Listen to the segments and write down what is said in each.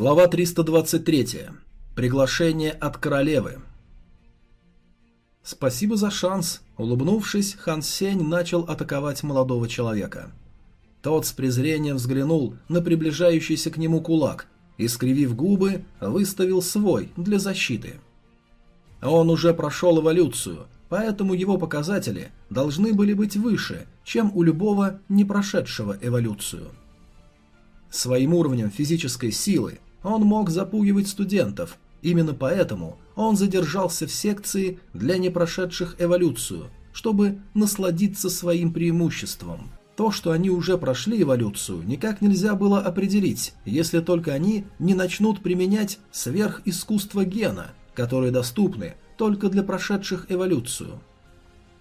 Глава 323. Приглашение от королевы. Спасибо за шанс. Улыбнувшись, Хан Сень начал атаковать молодого человека. Тот с презрением взглянул на приближающийся к нему кулак и, скривив губы, выставил свой для защиты. Он уже прошел эволюцию, поэтому его показатели должны были быть выше, чем у любого не прошедшего эволюцию. Своим уровнем физической силы он мог запугивать студентов, именно поэтому он задержался в секции для непрошедших эволюцию, чтобы насладиться своим преимуществом. То, что они уже прошли эволюцию, никак нельзя было определить, если только они не начнут применять сверхискусство гена, которые доступны только для прошедших эволюцию.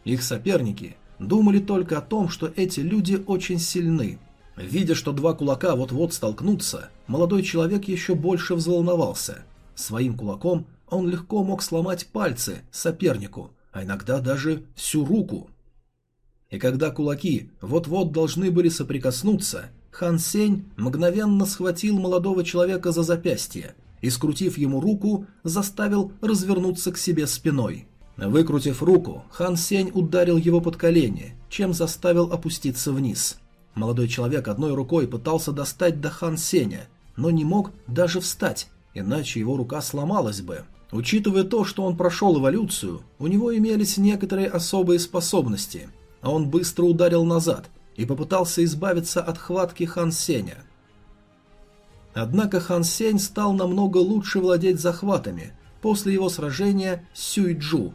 Их соперники думали только о том, что эти люди очень сильны – Видя, что два кулака вот-вот столкнутся, молодой человек еще больше взволновался. Своим кулаком он легко мог сломать пальцы сопернику, а иногда даже всю руку. И когда кулаки вот-вот должны были соприкоснуться, Хан Сень мгновенно схватил молодого человека за запястье и, скрутив ему руку, заставил развернуться к себе спиной. Выкрутив руку, Хан Сень ударил его под колени, чем заставил опуститься вниз – Молодой человек одной рукой пытался достать до Хан Сеня, но не мог даже встать, иначе его рука сломалась бы. Учитывая то, что он прошел эволюцию, у него имелись некоторые особые способности, а он быстро ударил назад и попытался избавиться от хватки Хан Сеня. Однако Хан Сень стал намного лучше владеть захватами после его сражения с Сюйджу.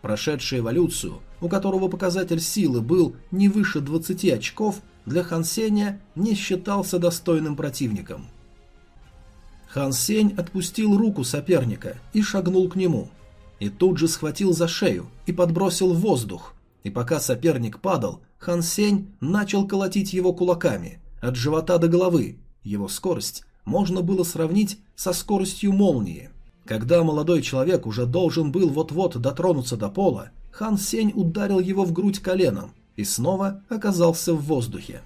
Прошедший эволюцию, у которого показатель силы был не выше 20 очков, для Хан Сеня не считался достойным противником. Хан Сень отпустил руку соперника и шагнул к нему. И тут же схватил за шею и подбросил в воздух. И пока соперник падал, Хан Сень начал колотить его кулаками, от живота до головы. Его скорость можно было сравнить со скоростью молнии. Когда молодой человек уже должен был вот-вот дотронуться до пола, Хан Сень ударил его в грудь коленом и снова оказался в воздухе.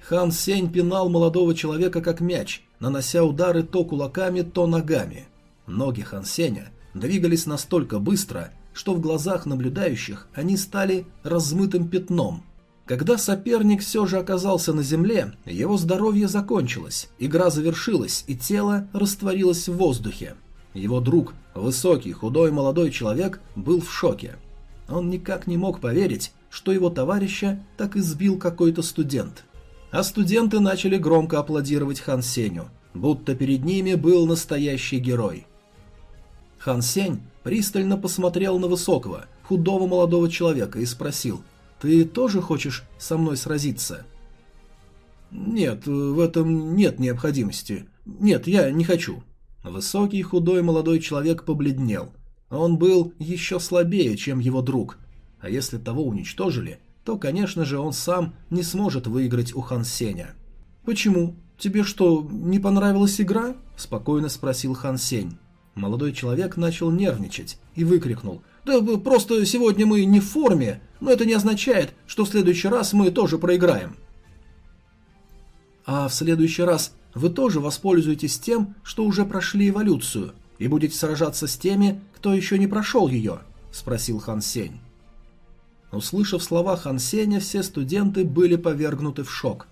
Хан Сень пинал молодого человека как мяч, нанося удары то кулаками, то ногами. Ноги Хан Сеня двигались настолько быстро, что в глазах наблюдающих они стали размытым пятном. Когда соперник все же оказался на земле, его здоровье закончилось, игра завершилась и тело растворилось в воздухе. Его друг, высокий, худой молодой человек, был в шоке. Он никак не мог поверить, что его товарища так избил какой-то студент. А студенты начали громко аплодировать Хан Сеню, будто перед ними был настоящий герой. Хан Сень пристально посмотрел на высокого, худого молодого человека и спросил, «Ты тоже хочешь со мной сразиться?» «Нет, в этом нет необходимости. Нет, я не хочу». Высокий, худой молодой человек побледнел. Он был еще слабее, чем его друг, а если того уничтожили, то, конечно же, он сам не сможет выиграть у Хан Сеня. «Почему? Тебе что, не понравилась игра?» – спокойно спросил Хан Сень. Молодой человек начал нервничать и выкрикнул. «Да просто сегодня мы не в форме, но это не означает, что в следующий раз мы тоже проиграем». «А в следующий раз вы тоже воспользуетесь тем, что уже прошли эволюцию, и будете сражаться с теми, кто еще не прошел ее?» – спросил Хан Сень. Услышав слова Хан Сеня, все студенты были повергнуты в шок.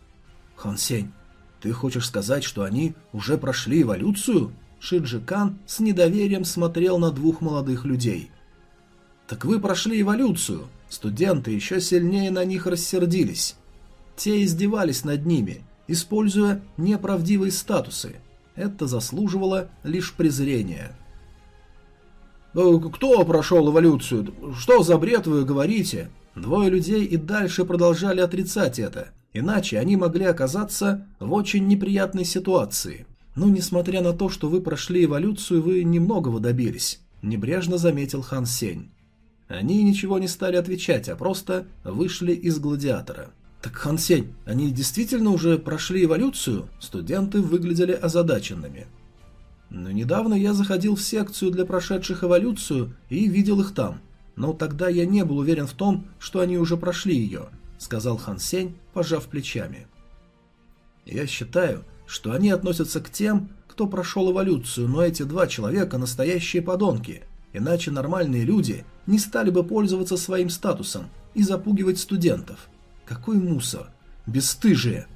«Хан Сень, ты хочешь сказать, что они уже прошли эволюцию?» Шиджи Кан с недоверием смотрел на двух молодых людей. «Так вы прошли эволюцию!» Студенты еще сильнее на них рассердились. Те издевались над ними, используя неправдивые статусы. Это заслуживало лишь презрения. Э, «Кто прошел эволюцию? Что за бред вы говорите?» Двое людей и дальше продолжали отрицать это, иначе они могли оказаться в очень неприятной ситуации. «Ну, несмотря на то, что вы прошли эволюцию, вы немногого добились», – небрежно заметил Хан Сень. Они ничего не стали отвечать, а просто вышли из гладиатора. «Так, Хан Сень, они действительно уже прошли эволюцию?» Студенты выглядели озадаченными. Но недавно я заходил в секцию для прошедших эволюцию и видел их там. Но тогда я не был уверен в том, что они уже прошли ее, сказал Хан Сень, пожав плечами. Я считаю, что они относятся к тем, кто прошел эволюцию, но эти два человека настоящие подонки. Иначе нормальные люди не стали бы пользоваться своим статусом и запугивать студентов. Какой мусор. Бесстыжие.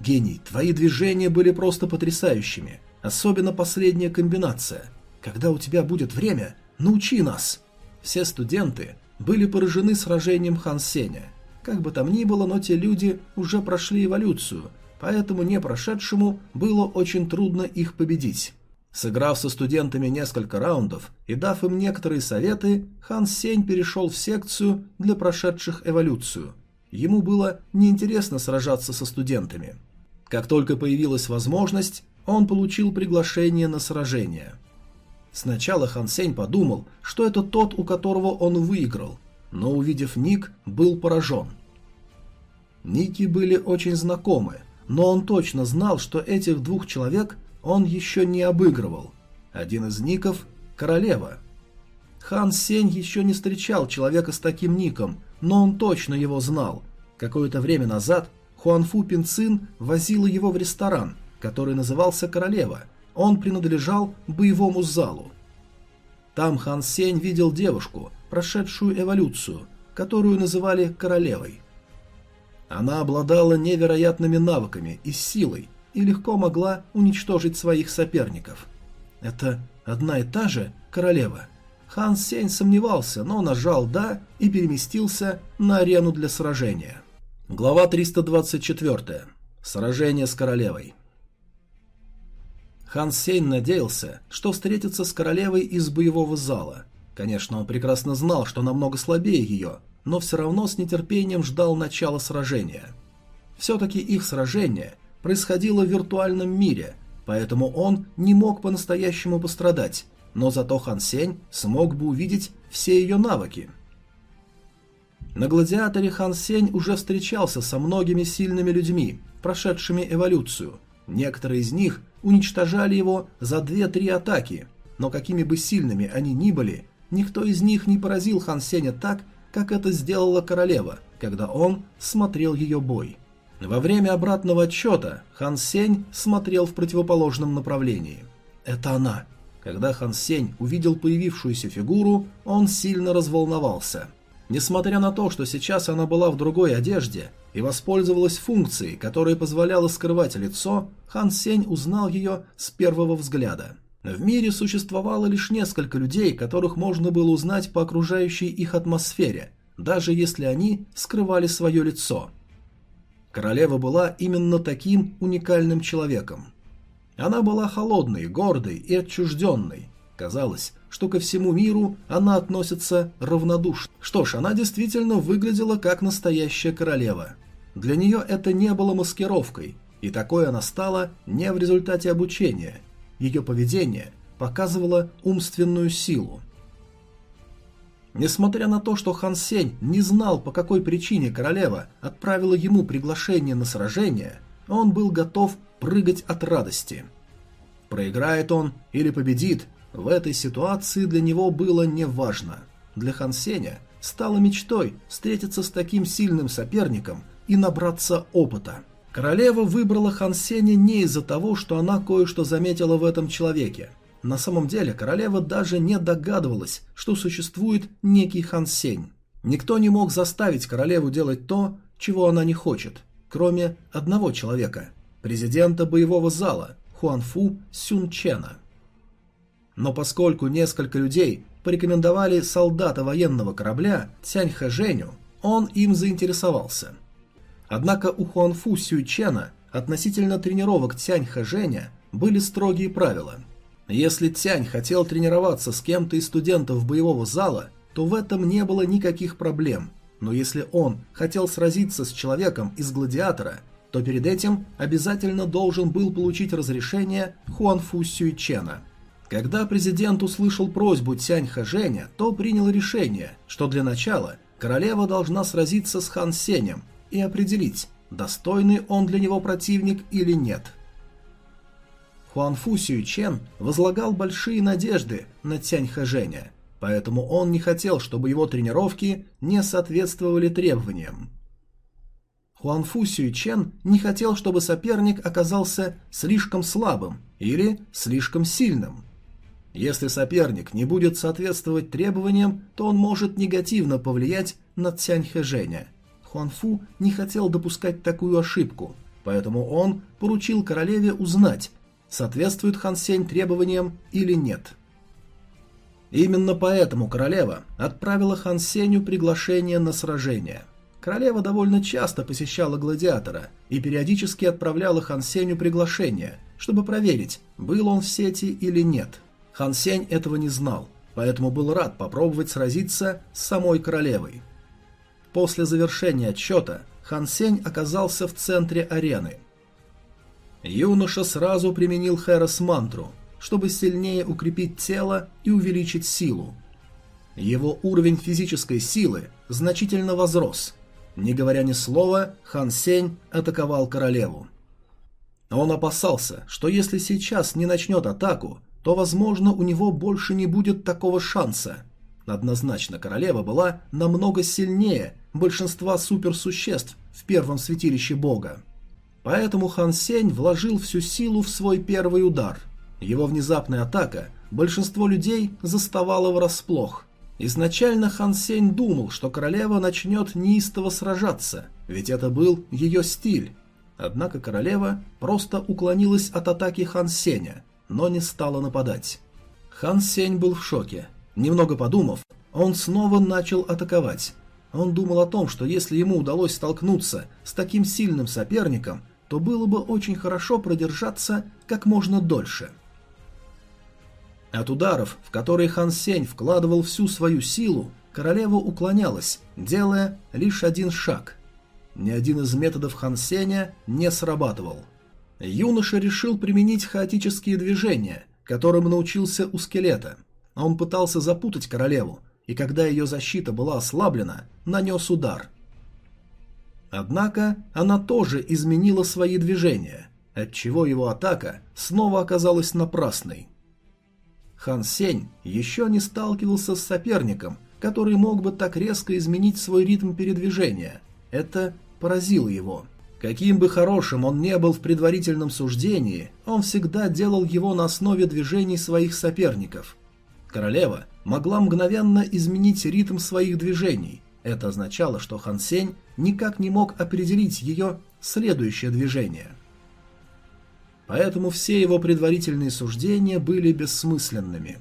Гений, твои движения были просто потрясающими. Особенно последняя комбинация. Когда у тебя будет время, научи нас. Все студенты были поражены сражением Хан Сеня. Как бы там ни было, но те люди уже прошли эволюцию, поэтому не прошедшему было очень трудно их победить. Сыграв со студентами несколько раундов и дав им некоторые советы, Хан Сень перешел в секцию для прошедших эволюцию. Ему было неинтересно сражаться со студентами. Как только появилась возможность, он получил приглашение на сражение. Сначала Хан Сень подумал, что это тот, у которого он выиграл, но увидев ник, был поражен. Ники были очень знакомы, но он точно знал, что этих двух человек он еще не обыгрывал. Один из ников – королева. Хан Сень еще не встречал человека с таким ником, но он точно его знал. Какое-то время назад Хуанфу Пинцин возила его в ресторан, который назывался «Королева». Он принадлежал боевому залу. Там Хан Сень видел девушку, прошедшую эволюцию, которую называли «Королевой». Она обладала невероятными навыками и силой, и легко могла уничтожить своих соперников. Это одна и та же королева. Хан Сень сомневался, но нажал «да» и переместился на арену для сражения. Глава 324. Сражение с королевой. Хан Сень надеялся, что встретится с королевой из боевого зала. Конечно, он прекрасно знал, что намного слабее ее, но все равно с нетерпением ждал начала сражения. Все-таки их сражение происходило в виртуальном мире, поэтому он не мог по-настоящему пострадать, но зато Хан Сень смог бы увидеть все ее навыки. На гладиаторе Хан Сень уже встречался со многими сильными людьми, прошедшими эволюцию. Некоторые из них уничтожали его за 2-3 атаки, но какими бы сильными они ни были, никто из них не поразил Хан Сеня так, как это сделала королева, когда он смотрел ее бой. Во время обратного отсчета Хан Сень смотрел в противоположном направлении. Это она. Когда Хан Сень увидел появившуюся фигуру, он сильно разволновался. Несмотря на то, что сейчас она была в другой одежде и воспользовалась функцией, которая позволяла скрывать лицо, Хан Сень узнал ее с первого взгляда. В мире существовало лишь несколько людей, которых можно было узнать по окружающей их атмосфере, даже если они скрывали свое лицо – Королева была именно таким уникальным человеком. Она была холодной, гордой и отчужденной. Казалось, что ко всему миру она относится равнодушно. Что ж, она действительно выглядела как настоящая королева. Для нее это не было маскировкой, и такой она стала не в результате обучения. Ее поведение показывало умственную силу. Несмотря на то, что Хан Сень не знал, по какой причине королева отправила ему приглашение на сражение, он был готов прыгать от радости. Проиграет он или победит, в этой ситуации для него было неважно. Для Хан Сеня стало мечтой встретиться с таким сильным соперником и набраться опыта. Королева выбрала Хан Сеня не из-за того, что она кое-что заметила в этом человеке, на самом деле королева даже не догадывалась, что существует некий Хан Сень. Никто не мог заставить королеву делать то, чего она не хочет, кроме одного человека – президента боевого зала Хуанфу Сюнчена. Но поскольку несколько людей порекомендовали солдата военного корабля Цянь Хэжэню, он им заинтересовался. Однако у Хуанфу Сюйчена относительно тренировок Цянь Хэжэня были строгие правила – если Тянь хотел тренироваться с кем-то из студентов боевого зала, то в этом не было никаких проблем. Но если он хотел сразиться с человеком из гладиатора, то перед этим обязательно должен был получить разрешение Хуанфу Сюйчена. Когда президент услышал просьбу Тянь Хэжэня, то принял решение, что для начала королева должна сразиться с Хан Сенем и определить, достойный он для него противник или нет – Хуанфу Сюйчен возлагал большие надежды на Цянь Хэжэня, поэтому он не хотел, чтобы его тренировки не соответствовали требованиям. Хуанфу Сюйчен не хотел, чтобы соперник оказался слишком слабым или слишком сильным. Если соперник не будет соответствовать требованиям, то он может негативно повлиять на Цяньхэ Хуанфу не хотел допускать такую ошибку, поэтому он поручил королеве узнать, соответствует Хан Сень требованиям или нет. Именно поэтому королева отправила Хан Сенью приглашение на сражение. Королева довольно часто посещала гладиатора и периодически отправляла Хан Сенью приглашение, чтобы проверить, был он в сети или нет. Хан Сень этого не знал, поэтому был рад попробовать сразиться с самой королевой. После завершения отсчета Хан Сень оказался в центре арены. Юноша сразу применил Хэрос мантру, чтобы сильнее укрепить тело и увеличить силу. Его уровень физической силы значительно возрос – не говоря ни слова, Хан Сень атаковал королеву. Он опасался, что если сейчас не начнет атаку, то, возможно, у него больше не будет такого шанса. Однозначно, королева была намного сильнее большинства суперсуществ в первом святилище бога. Поэтому Хан Сень вложил всю силу в свой первый удар. Его внезапная атака большинство людей заставала врасплох – Изначально Хан Сень думал, что королева начнет неистово сражаться, ведь это был ее стиль. Однако королева просто уклонилась от атаки Хан Сеня, но не стала нападать. Хан Сень был в шоке. Немного подумав, он снова начал атаковать. Он думал о том, что если ему удалось столкнуться с таким сильным соперником, то было бы очень хорошо продержаться как можно дольше – от ударов, в которые Хан Сень вкладывал всю свою силу, королева уклонялась, делая лишь один шаг. Ни один из методов Хан Сеня не срабатывал. Юноша решил применить хаотические движения, которым научился у скелета. Он пытался запутать королеву, и когда ее защита была ослаблена, нанес удар. Однако она тоже изменила свои движения, отчего его атака снова оказалась напрасной. Хан Сень еще не сталкивался с соперником, который мог бы так резко изменить свой ритм передвижения. Это поразило его. Каким бы хорошим он не был в предварительном суждении, он всегда делал его на основе движений своих соперников. Королева могла мгновенно изменить ритм своих движений. Это означало, что Хан Сень никак не мог определить ее следующее движение поэтому все его предварительные суждения были бессмысленными.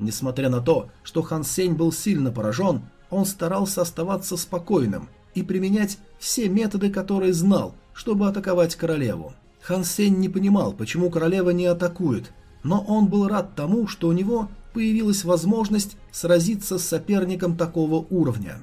Несмотря на то, что Хан Сень был сильно поражен, он старался оставаться спокойным и применять все методы, которые знал, чтобы атаковать королеву. Хан Сень не понимал, почему королева не атакует, но он был рад тому, что у него появилась возможность сразиться с соперником такого уровня.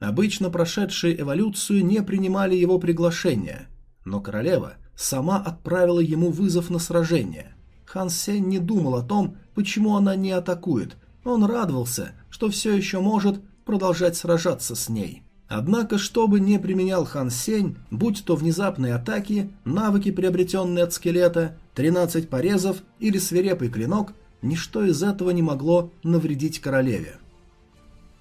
Обычно прошедшие эволюцию не принимали его приглашения, но королева сама отправила ему вызов на сражение. Хан Сень не думал о том, почему она не атакует. Он радовался, что все еще может продолжать сражаться с ней. Однако, что бы ни применял Хан Сень, будь то внезапные атаки, навыки, приобретенные от скелета, 13 порезов или свирепый клинок, ничто из этого не могло навредить королеве.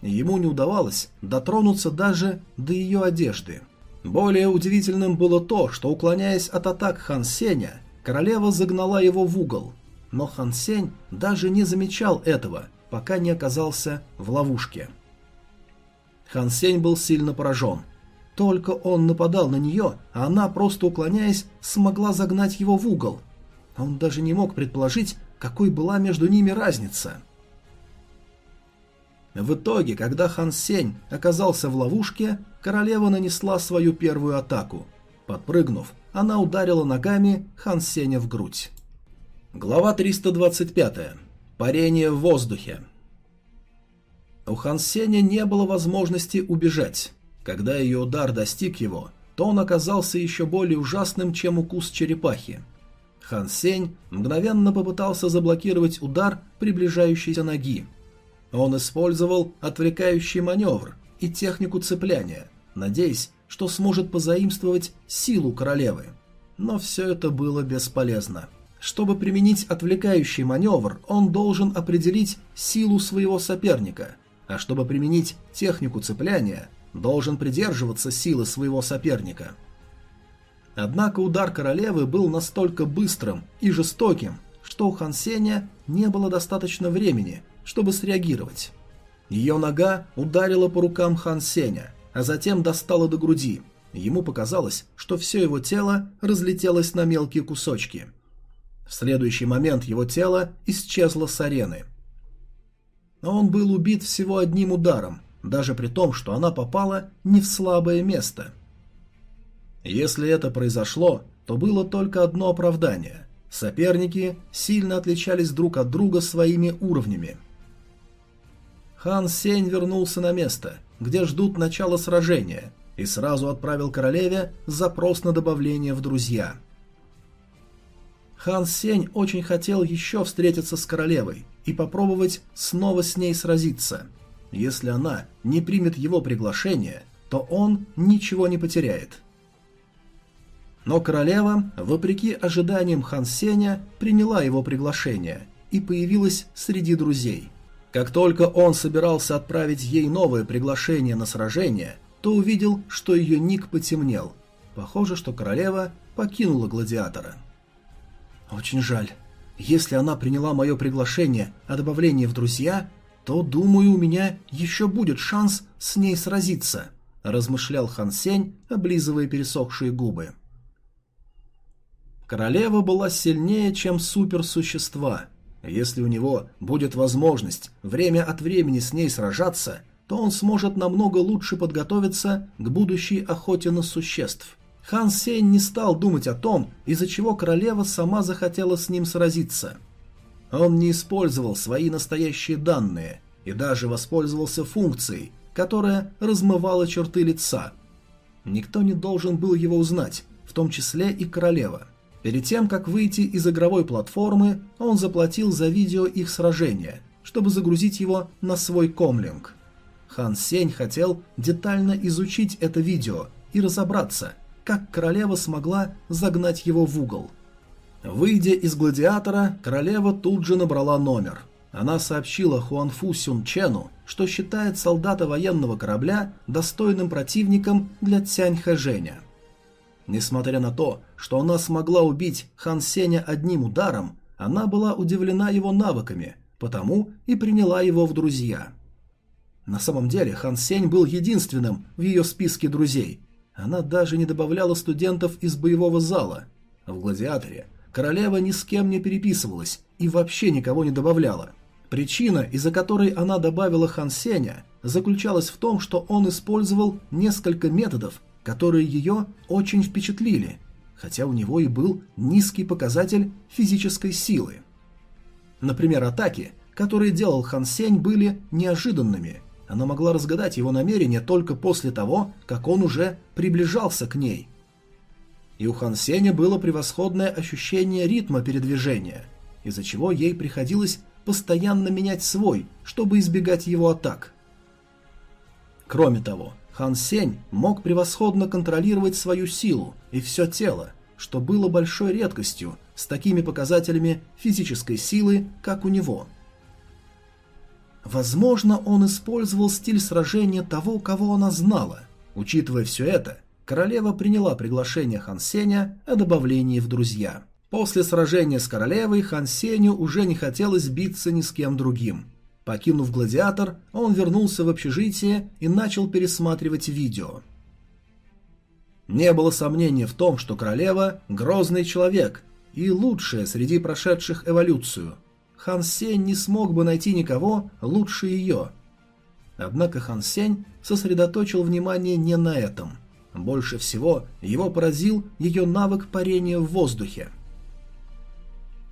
Ему не удавалось дотронуться даже до ее одежды. Более удивительным было то, что, уклоняясь от атак Хан Сеня, королева загнала его в угол. Но Хан Сень даже не замечал этого, пока не оказался в ловушке. Хан Сень был сильно поражен. Только он нападал на нее, а она, просто уклоняясь, смогла загнать его в угол. Он даже не мог предположить, какой была между ними разница. В итоге, когда Хан Сень оказался в ловушке, королева нанесла свою первую атаку. Подпрыгнув, она ударила ногами Хан Сеня в грудь. Глава 325. Парение в воздухе. У Хан Сеня не было возможности убежать. Когда ее удар достиг его, то он оказался еще более ужасным, чем укус черепахи. Хан Сень мгновенно попытался заблокировать удар приближающейся ноги, он использовал отвлекающий маневр и технику цепляния, надеясь, что сможет позаимствовать силу королевы. Но все это было бесполезно. Чтобы применить отвлекающий маневр, он должен определить силу своего соперника, а чтобы применить технику цепляния, должен придерживаться силы своего соперника. Однако удар королевы был настолько быстрым и жестоким, что у Хан Сеня не было достаточно времени, чтобы среагировать. Ее нога ударила по рукам Хан Сеня, а затем достала до груди. Ему показалось, что все его тело разлетелось на мелкие кусочки. В следующий момент его тело исчезло с арены. Он был убит всего одним ударом, даже при том, что она попала не в слабое место. Если это произошло, то было только одно оправдание. Соперники сильно отличались друг от друга своими уровнями. Хан Сень вернулся на место, где ждут начала сражения, и сразу отправил королеве запрос на добавление в друзья. Хан Сень очень хотел еще встретиться с королевой и попробовать снова с ней сразиться – если она не примет его приглашение, то он ничего не потеряет. Но королева, вопреки ожиданиям Хан Сеня, приняла его приглашение и появилась среди друзей. Как только он собирался отправить ей новое приглашение на сражение, то увидел, что ее ник потемнел. Похоже, что королева покинула гладиатора. «Очень жаль. Если она приняла мое приглашение о добавлении в друзья, то, думаю, у меня еще будет шанс с ней сразиться», – размышлял Хан Сень, облизывая пересохшие губы. Королева была сильнее, чем суперсущества. Если у него будет возможность время от времени с ней сражаться, то он сможет намного лучше подготовиться к будущей охоте на существ. Хан Сень не стал думать о том, из-за чего королева сама захотела с ним сразиться – он не использовал свои настоящие данные и даже воспользовался функцией, которая размывала черты лица. Никто не должен был его узнать, в том числе и королева. Перед тем, как выйти из игровой платформы, он заплатил за видео их сражения, чтобы загрузить его на свой комлинг. Хан Сень хотел детально изучить это видео и разобраться, как королева смогла загнать его в угол – Выйдя из гладиатора, королева тут же набрала номер. Она сообщила Хуанфу Сюн Чену, что считает солдата военного корабля достойным противником для Цянь Хэжэня. Несмотря на то, что она смогла убить Хан Сеня одним ударом, она была удивлена его навыками, потому и приняла его в друзья. На самом деле Хан Сень был единственным в ее списке друзей. Она даже не добавляла студентов из боевого зала. В «Гладиаторе» Королева ни с кем не переписывалась и вообще никого не добавляла. Причина, из-за которой она добавила Хан Сеня, заключалась в том, что он использовал несколько методов, которые ее очень впечатлили, хотя у него и был низкий показатель физической силы. Например, атаки, которые делал Хан Сень, были неожиданными. Она могла разгадать его намерения только после того, как он уже приближался к ней и у Хан Сеня было превосходное ощущение ритма передвижения, из-за чего ей приходилось постоянно менять свой, чтобы избегать его атак. Кроме того, Хан Сень мог превосходно контролировать свою силу и все тело, что было большой редкостью с такими показателями физической силы, как у него. Возможно, он использовал стиль сражения того, кого она знала. Учитывая все это, королева приняла приглашение Хан Сеня о добавлении в друзья. После сражения с королевой Хан Сеню уже не хотелось биться ни с кем другим. Покинув гладиатор, он вернулся в общежитие и начал пересматривать видео. Не было сомнения в том, что королева – грозный человек и лучшая среди прошедших эволюцию. Хан Сень не смог бы найти никого лучше ее. Однако Хан Сень сосредоточил внимание не на этом. Больше всего его поразил ее навык парения в воздухе.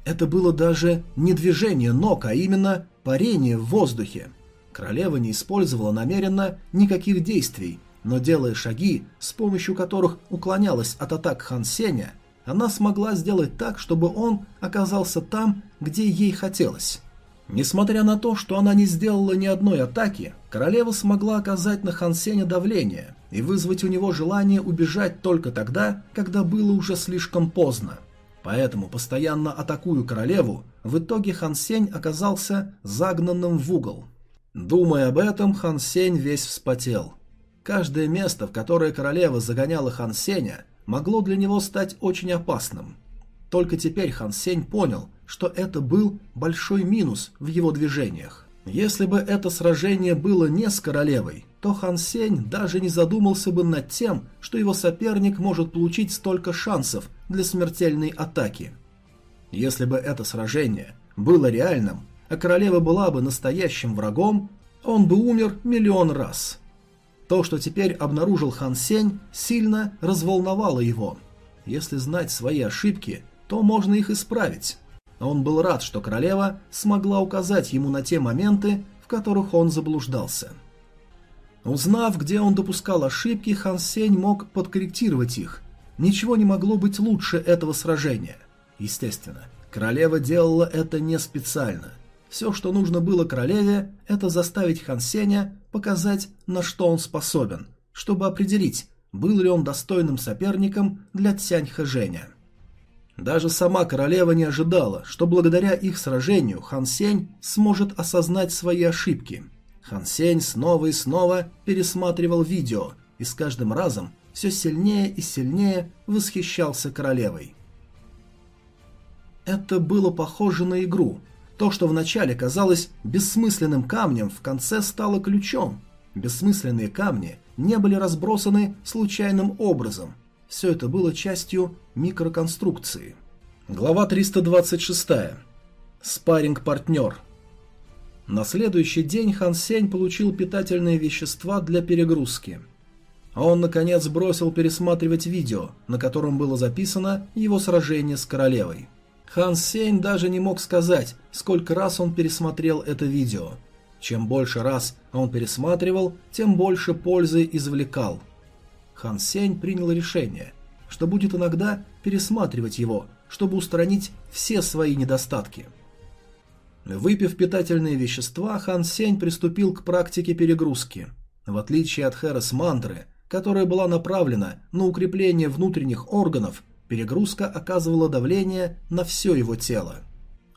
Это было даже не движение ног, а именно парение в воздухе. Королева не использовала намеренно никаких действий, но делая шаги, с помощью которых уклонялась от атак Хан Сеня, она смогла сделать так, чтобы он оказался там, где ей хотелось. Несмотря на то, что она не сделала ни одной атаки, королева смогла оказать на Хансеня давление и вызвать у него желание убежать только тогда, когда было уже слишком поздно. Поэтому, постоянно атакуя королеву, в итоге Хан Сень оказался загнанным в угол. Думая об этом, Хан Сень весь вспотел. Каждое место, в которое королева загоняла Хан Сеня, могло для него стать очень опасным. Только теперь Хан Сень понял, что это был большой минус в его движениях. Если бы это сражение было не с королевой, то Хан Сень даже не задумался бы над тем, что его соперник может получить столько шансов для смертельной атаки. Если бы это сражение было реальным, а королева была бы настоящим врагом, он бы умер миллион раз. То, что теперь обнаружил Хан Сень, сильно разволновало его. Если знать свои ошибки, то можно их исправить. Он был рад, что королева смогла указать ему на те моменты, в которых он заблуждался. Узнав, где он допускал ошибки, Хан Сень мог подкорректировать их. Ничего не могло быть лучше этого сражения. Естественно, королева делала это не специально. Все, что нужно было королеве, это заставить Хан Сеня показать, на что он способен, чтобы определить, был ли он достойным соперником для Цянь Хэжэня. Даже сама королева не ожидала, что благодаря их сражению Хан Сень сможет осознать свои ошибки. Хан Сень снова и снова пересматривал видео и с каждым разом все сильнее и сильнее восхищался королевой. Это было похоже на игру. То, что вначале казалось бессмысленным камнем, в конце стало ключом. Бессмысленные камни не были разбросаны случайным образом – все это было частью микроконструкции. Глава 326. Спарринг-партнер. На следующий день Хан Сень получил питательные вещества для перегрузки. Он, наконец, бросил пересматривать видео, на котором было записано его сражение с королевой. Хан Сень даже не мог сказать, сколько раз он пересмотрел это видео. Чем больше раз он пересматривал, тем больше пользы извлекал – Хан Сень принял решение, что будет иногда пересматривать его, чтобы устранить все свои недостатки. Выпив питательные вещества, Хан Сень приступил к практике перегрузки. В отличие от Хэрос мантры, которая была направлена на укрепление внутренних органов, перегрузка оказывала давление на все его тело.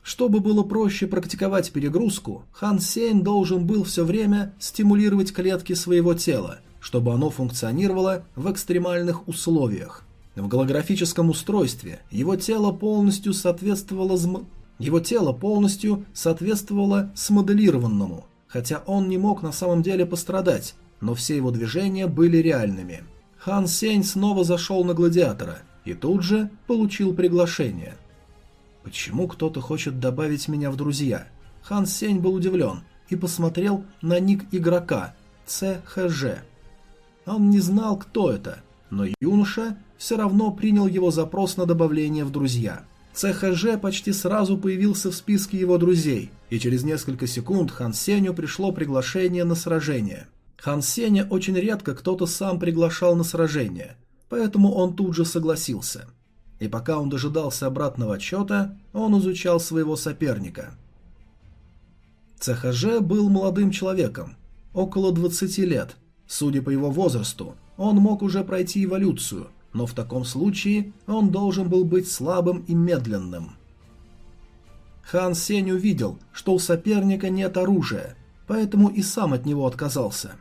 Чтобы было проще практиковать перегрузку, Хан Сень должен был все время стимулировать клетки своего тела – чтобы оно функционировало в экстремальных условиях. В голографическом устройстве его тело полностью соответствовало зм... его тело полностью соответствовало смоделированному, хотя он не мог на самом деле пострадать, но все его движения были реальными. Хан Сень снова зашел на гладиатора и тут же получил приглашение. Почему кто-то хочет добавить меня в друзья? Хан Сень был удивлен и посмотрел на ник игрока ЦХЖ. Он не знал, кто это, но юноша все равно принял его запрос на добавление в друзья. ЦХЖ почти сразу появился в списке его друзей, и через несколько секунд Хан Сеню пришло приглашение на сражение. Хан Сеня очень редко кто-то сам приглашал на сражение, поэтому он тут же согласился. И пока он дожидался обратного отчета, он изучал своего соперника. ЦХЖ был молодым человеком, около 20 лет – Судя по его возрасту, он мог уже пройти эволюцию, но в таком случае он должен был быть слабым и медленным. Хан Сень увидел, что у соперника нет оружия, поэтому и сам от него отказался.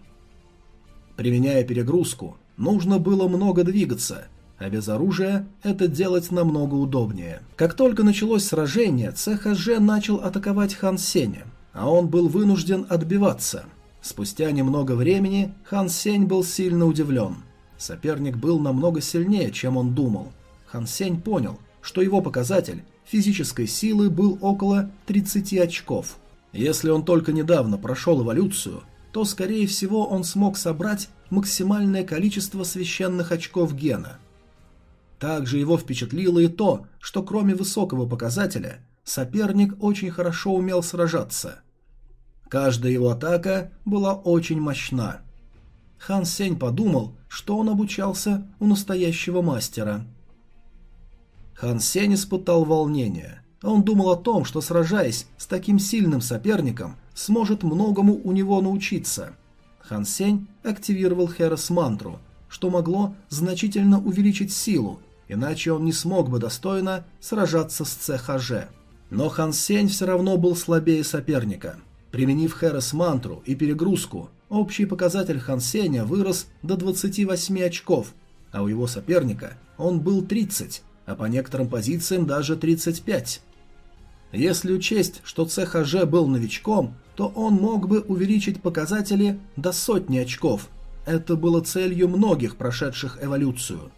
Применяя перегрузку, нужно было много двигаться, а без оружия это делать намного удобнее. Как только началось сражение, ЦХЖ начал атаковать Хан Сеня, а он был вынужден отбиваться – Спустя немного времени Хан Сень был сильно удивлен. Соперник был намного сильнее, чем он думал. Хан Сень понял, что его показатель физической силы был около 30 очков. Если он только недавно прошел эволюцию, то, скорее всего, он смог собрать максимальное количество священных очков гена. Также его впечатлило и то, что кроме высокого показателя, соперник очень хорошо умел сражаться – Каждая его атака была очень мощна. Хан Сень подумал, что он обучался у настоящего мастера. Хан Сень испытал волнение. Он думал о том, что сражаясь с таким сильным соперником, сможет многому у него научиться. Хан Сень активировал Херос мантру, что могло значительно увеличить силу, иначе он не смог бы достойно сражаться с ЦХЖ. Но Хан Сень все равно был слабее соперника – Применив Хэрос мантру и перегрузку, общий показатель Хан Сеня вырос до 28 очков, а у его соперника он был 30, а по некоторым позициям даже 35. Если учесть, что ЦХЖ был новичком, то он мог бы увеличить показатели до сотни очков. Это было целью многих прошедших эволюцию.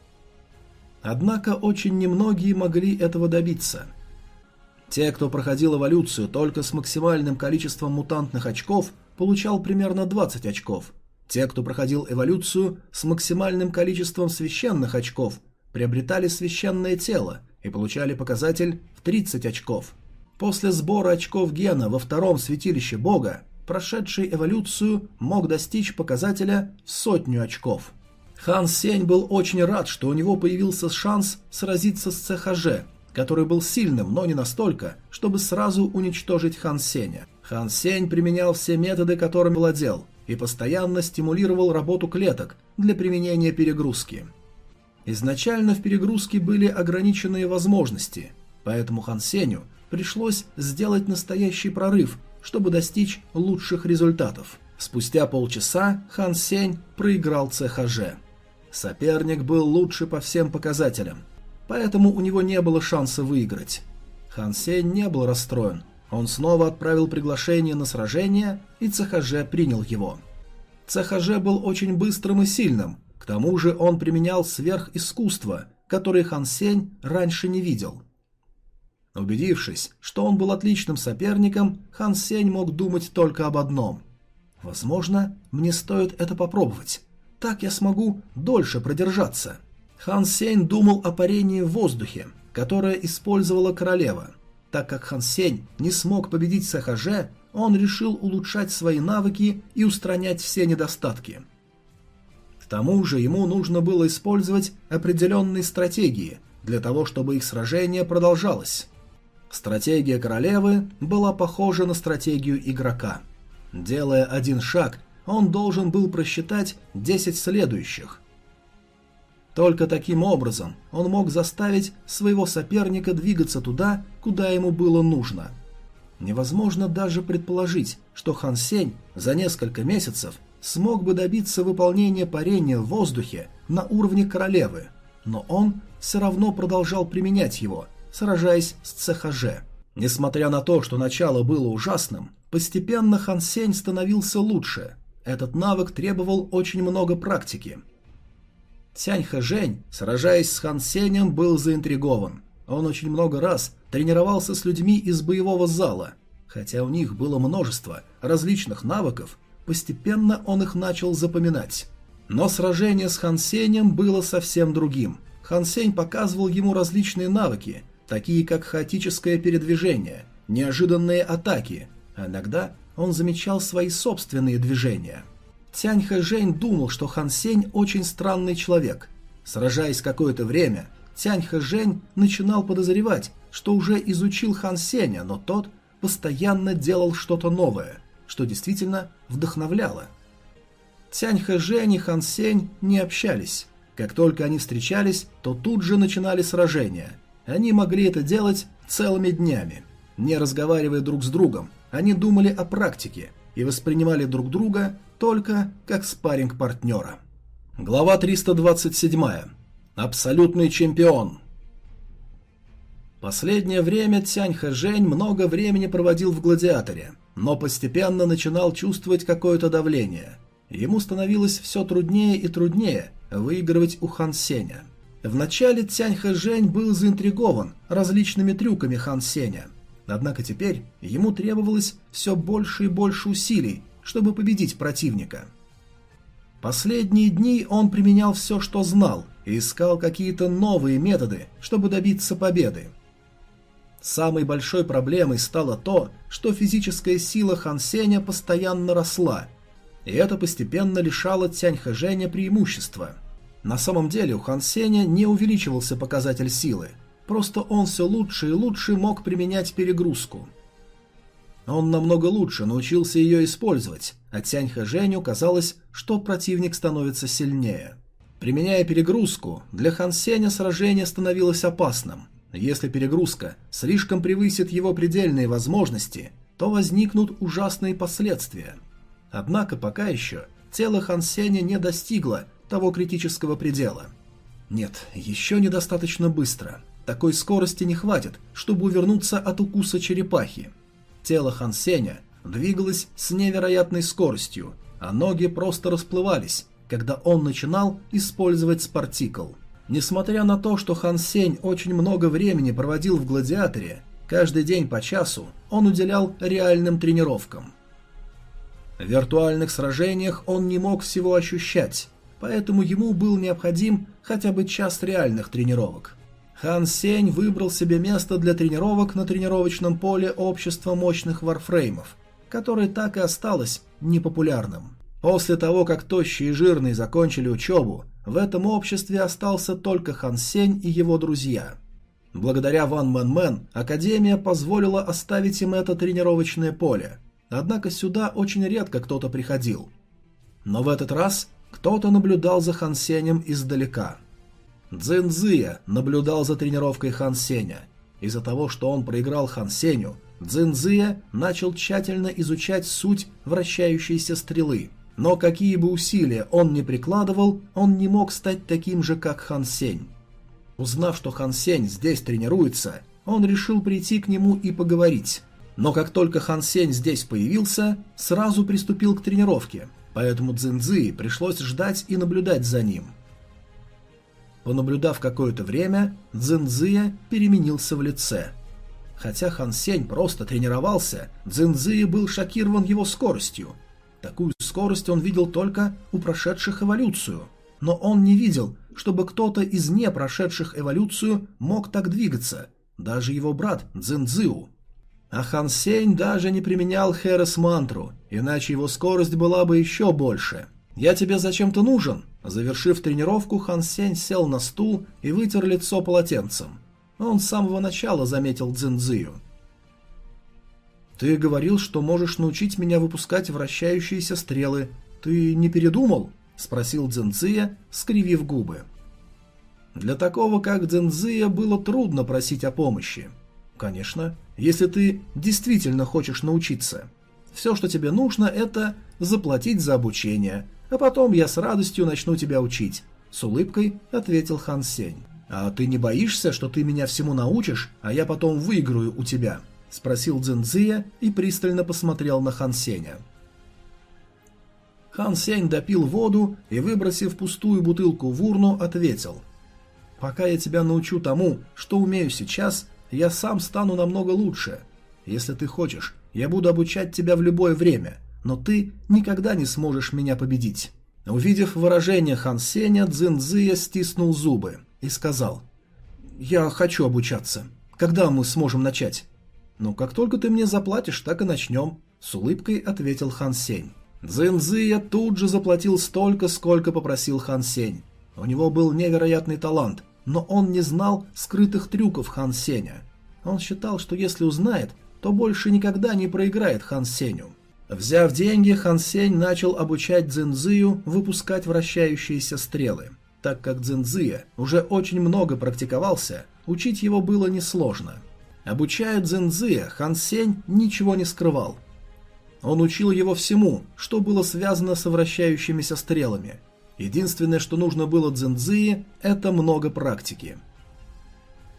Однако очень немногие могли этого добиться. Те, кто проходил эволюцию только с максимальным количеством мутантных очков, получал примерно 20 очков. Те, кто проходил эволюцию с максимальным количеством священных очков, приобретали священное тело и получали показатель в 30 очков. После сбора очков гена во втором святилище бога, прошедший эволюцию мог достичь показателя в сотню очков. Хан Сень был очень рад, что у него появился шанс сразиться с ЦХЖ, который был сильным, но не настолько, чтобы сразу уничтожить Хан Сеня. Хан Сень применял все методы, которыми владел, и постоянно стимулировал работу клеток для применения перегрузки. Изначально в перегрузке были ограниченные возможности, поэтому Хан Сеню пришлось сделать настоящий прорыв, чтобы достичь лучших результатов. Спустя полчаса Хан Сень проиграл ЦХЖ. Соперник был лучше по всем показателям, поэтому у него не было шанса выиграть. Хан Сень не был расстроен. Он снова отправил приглашение на сражение, и ЦХЖ принял его. ЦХЖ был очень быстрым и сильным, к тому же он применял сверхискусство, которое Хан Сень раньше не видел. Убедившись, что он был отличным соперником, Хан Сень мог думать только об одном. «Возможно, мне стоит это попробовать. Так я смогу дольше продержаться». Хан Сень думал о парении в воздухе, которое использовала королева. Так как Хан Сень не смог победить Сахаже, он решил улучшать свои навыки и устранять все недостатки. К тому же ему нужно было использовать определенные стратегии для того, чтобы их сражение продолжалось. Стратегия королевы была похожа на стратегию игрока. Делая один шаг, он должен был просчитать 10 следующих. Только таким образом он мог заставить своего соперника двигаться туда, куда ему было нужно. Невозможно даже предположить, что Хан Сень за несколько месяцев смог бы добиться выполнения парения в воздухе на уровне королевы, но он все равно продолжал применять его – сражаясь с ЦХЖ. Несмотря на то, что начало было ужасным, постепенно Хан Сень становился лучше. Этот навык требовал очень много практики. Цянь Хэжэнь, сражаясь с Хан Сенем, был заинтригован. Он очень много раз тренировался с людьми из боевого зала. Хотя у них было множество различных навыков, постепенно он их начал запоминать. Но сражение с Хан Сенем было совсем другим. Хан Сень показывал ему различные навыки, такие как хаотическое передвижение, неожиданные атаки, а иногда он замечал свои собственные движения. Тянь Хэжэнь думал, что Хан Сень очень странный человек. Сражаясь какое-то время, Тянь Хэжэнь начинал подозревать, что уже изучил Хан Сеня, но тот постоянно делал что-то новое, что действительно вдохновляло. Тянь Хэжэнь и Хан Сень не общались. Как только они встречались, то тут же начинали сражения – они могли это делать целыми днями. Не разговаривая друг с другом, они думали о практике и воспринимали друг друга только как спарринг партнера Глава 327. Абсолютный чемпион. Последнее время Цянь Хэжэнь много времени проводил в «Гладиаторе», но постепенно начинал чувствовать какое-то давление. Ему становилось все труднее и труднее выигрывать у Хан Сеня. Вначале Цянь Хэжэнь был заинтригован различными трюками Хан Сеня. Однако теперь ему требовалось все больше и больше усилий, чтобы победить противника. Последние дни он применял все, что знал, и искал какие-то новые методы, чтобы добиться победы. Самой большой проблемой стало то, что физическая сила Хан Сеня постоянно росла, и это постепенно лишало Цянь Хэжэня преимущества – на самом деле у Хан Сеня не увеличивался показатель силы, просто он все лучше и лучше мог применять перегрузку. Он намного лучше научился ее использовать, а Тянь Хэжэню казалось, что противник становится сильнее. Применяя перегрузку, для Хан Сеня сражение становилось опасным. Если перегрузка слишком превысит его предельные возможности, то возникнут ужасные последствия. Однако пока еще тело Хан Сеня не достигло того критического предела. Нет, еще недостаточно быстро. Такой скорости не хватит, чтобы увернуться от укуса черепахи. Тело Хан Сеня двигалось с невероятной скоростью, а ноги просто расплывались, когда он начинал использовать спартикл. Несмотря на то, что Хан Сень очень много времени проводил в гладиаторе, каждый день по часу он уделял реальным тренировкам. В виртуальных сражениях он не мог всего ощущать, поэтому ему был необходим хотя бы час реальных тренировок. Хан Сень выбрал себе место для тренировок на тренировочном поле общества мощных варфреймов, которое так и осталось непопулярным. После того, как Тощий и Жирный закончили учебу, в этом обществе остался только Хан Сень и его друзья. Благодаря Ван Мэн Мэн Академия позволила оставить им это тренировочное поле, однако сюда очень редко кто-то приходил. Но в этот раз кто-то наблюдал за Хан Сенем издалека. Цзин Цзия наблюдал за тренировкой Хан Сеня. Из-за того, что он проиграл Хан Сеню, Цзин Цзия начал тщательно изучать суть вращающейся стрелы – но какие бы усилия он ни прикладывал, он не мог стать таким же, как Хан Сень. Узнав, что Хан Сень здесь тренируется, он решил прийти к нему и поговорить. Но как только Хан Сень здесь появился, сразу приступил к тренировке, поэтому Цзиньцзи пришлось ждать и наблюдать за ним. Понаблюдав какое-то время, Цзиньцзия переменился в лице. Хотя Хан Сень просто тренировался, Цзиньцзия был шокирован его скоростью – Такую скорость он видел только у прошедших эволюцию, но он не видел, чтобы кто-то из не прошедших эволюцию мог так двигаться, даже его брат Цзиньцзю. А Хан Сень даже не применял Херес мантру, иначе его скорость была бы еще больше. «Я тебе зачем-то нужен?» Завершив тренировку, Хан Сень сел на стул и вытер лицо полотенцем. Он с самого начала заметил Цзиньцзию. «Ты говорил, что можешь научить меня выпускать вращающиеся стрелы. Ты не передумал?» – спросил Дзенция, скривив губы. Для такого, как Дзенция, было трудно просить о помощи. Конечно, если ты действительно хочешь научиться. Все, что тебе нужно, это заплатить за обучение, а потом я с радостью начну тебя учить», – с улыбкой ответил Хан Сень. «А ты не боишься, что ты меня всему научишь, а я потом выиграю у тебя?» – спросил Цзиньцзия и пристально посмотрел на Хан Сеня. Хан Сень допил воду и, выбросив пустую бутылку в урну, ответил. «Пока я тебя научу тому, что умею сейчас, я сам стану намного лучше. Если ты хочешь, я буду обучать тебя в любое время, но ты никогда не сможешь меня победить». Увидев выражение Хан Сеня, Цзиньцзия стиснул зубы и сказал. «Я хочу обучаться. Когда мы сможем начать?» «Ну, как только ты мне заплатишь, так и начнем», — с улыбкой ответил Хан Сень. Цзиньцзия тут же заплатил столько, сколько попросил Хан Сень. У него был невероятный талант, но он не знал скрытых трюков Хан Сеня. Он считал, что если узнает, то больше никогда не проиграет Хан Сеню. Взяв деньги, Хан Сень начал обучать Цзиньцзию выпускать вращающиеся стрелы. Так как Цзиньцзия уже очень много практиковался, учить его было несложно – Обучая Цзэнзия, Хан Сень ничего не скрывал. Он учил его всему, что было связано с вращающимися стрелами. Единственное, что нужно было Цзэнзии, это много практики.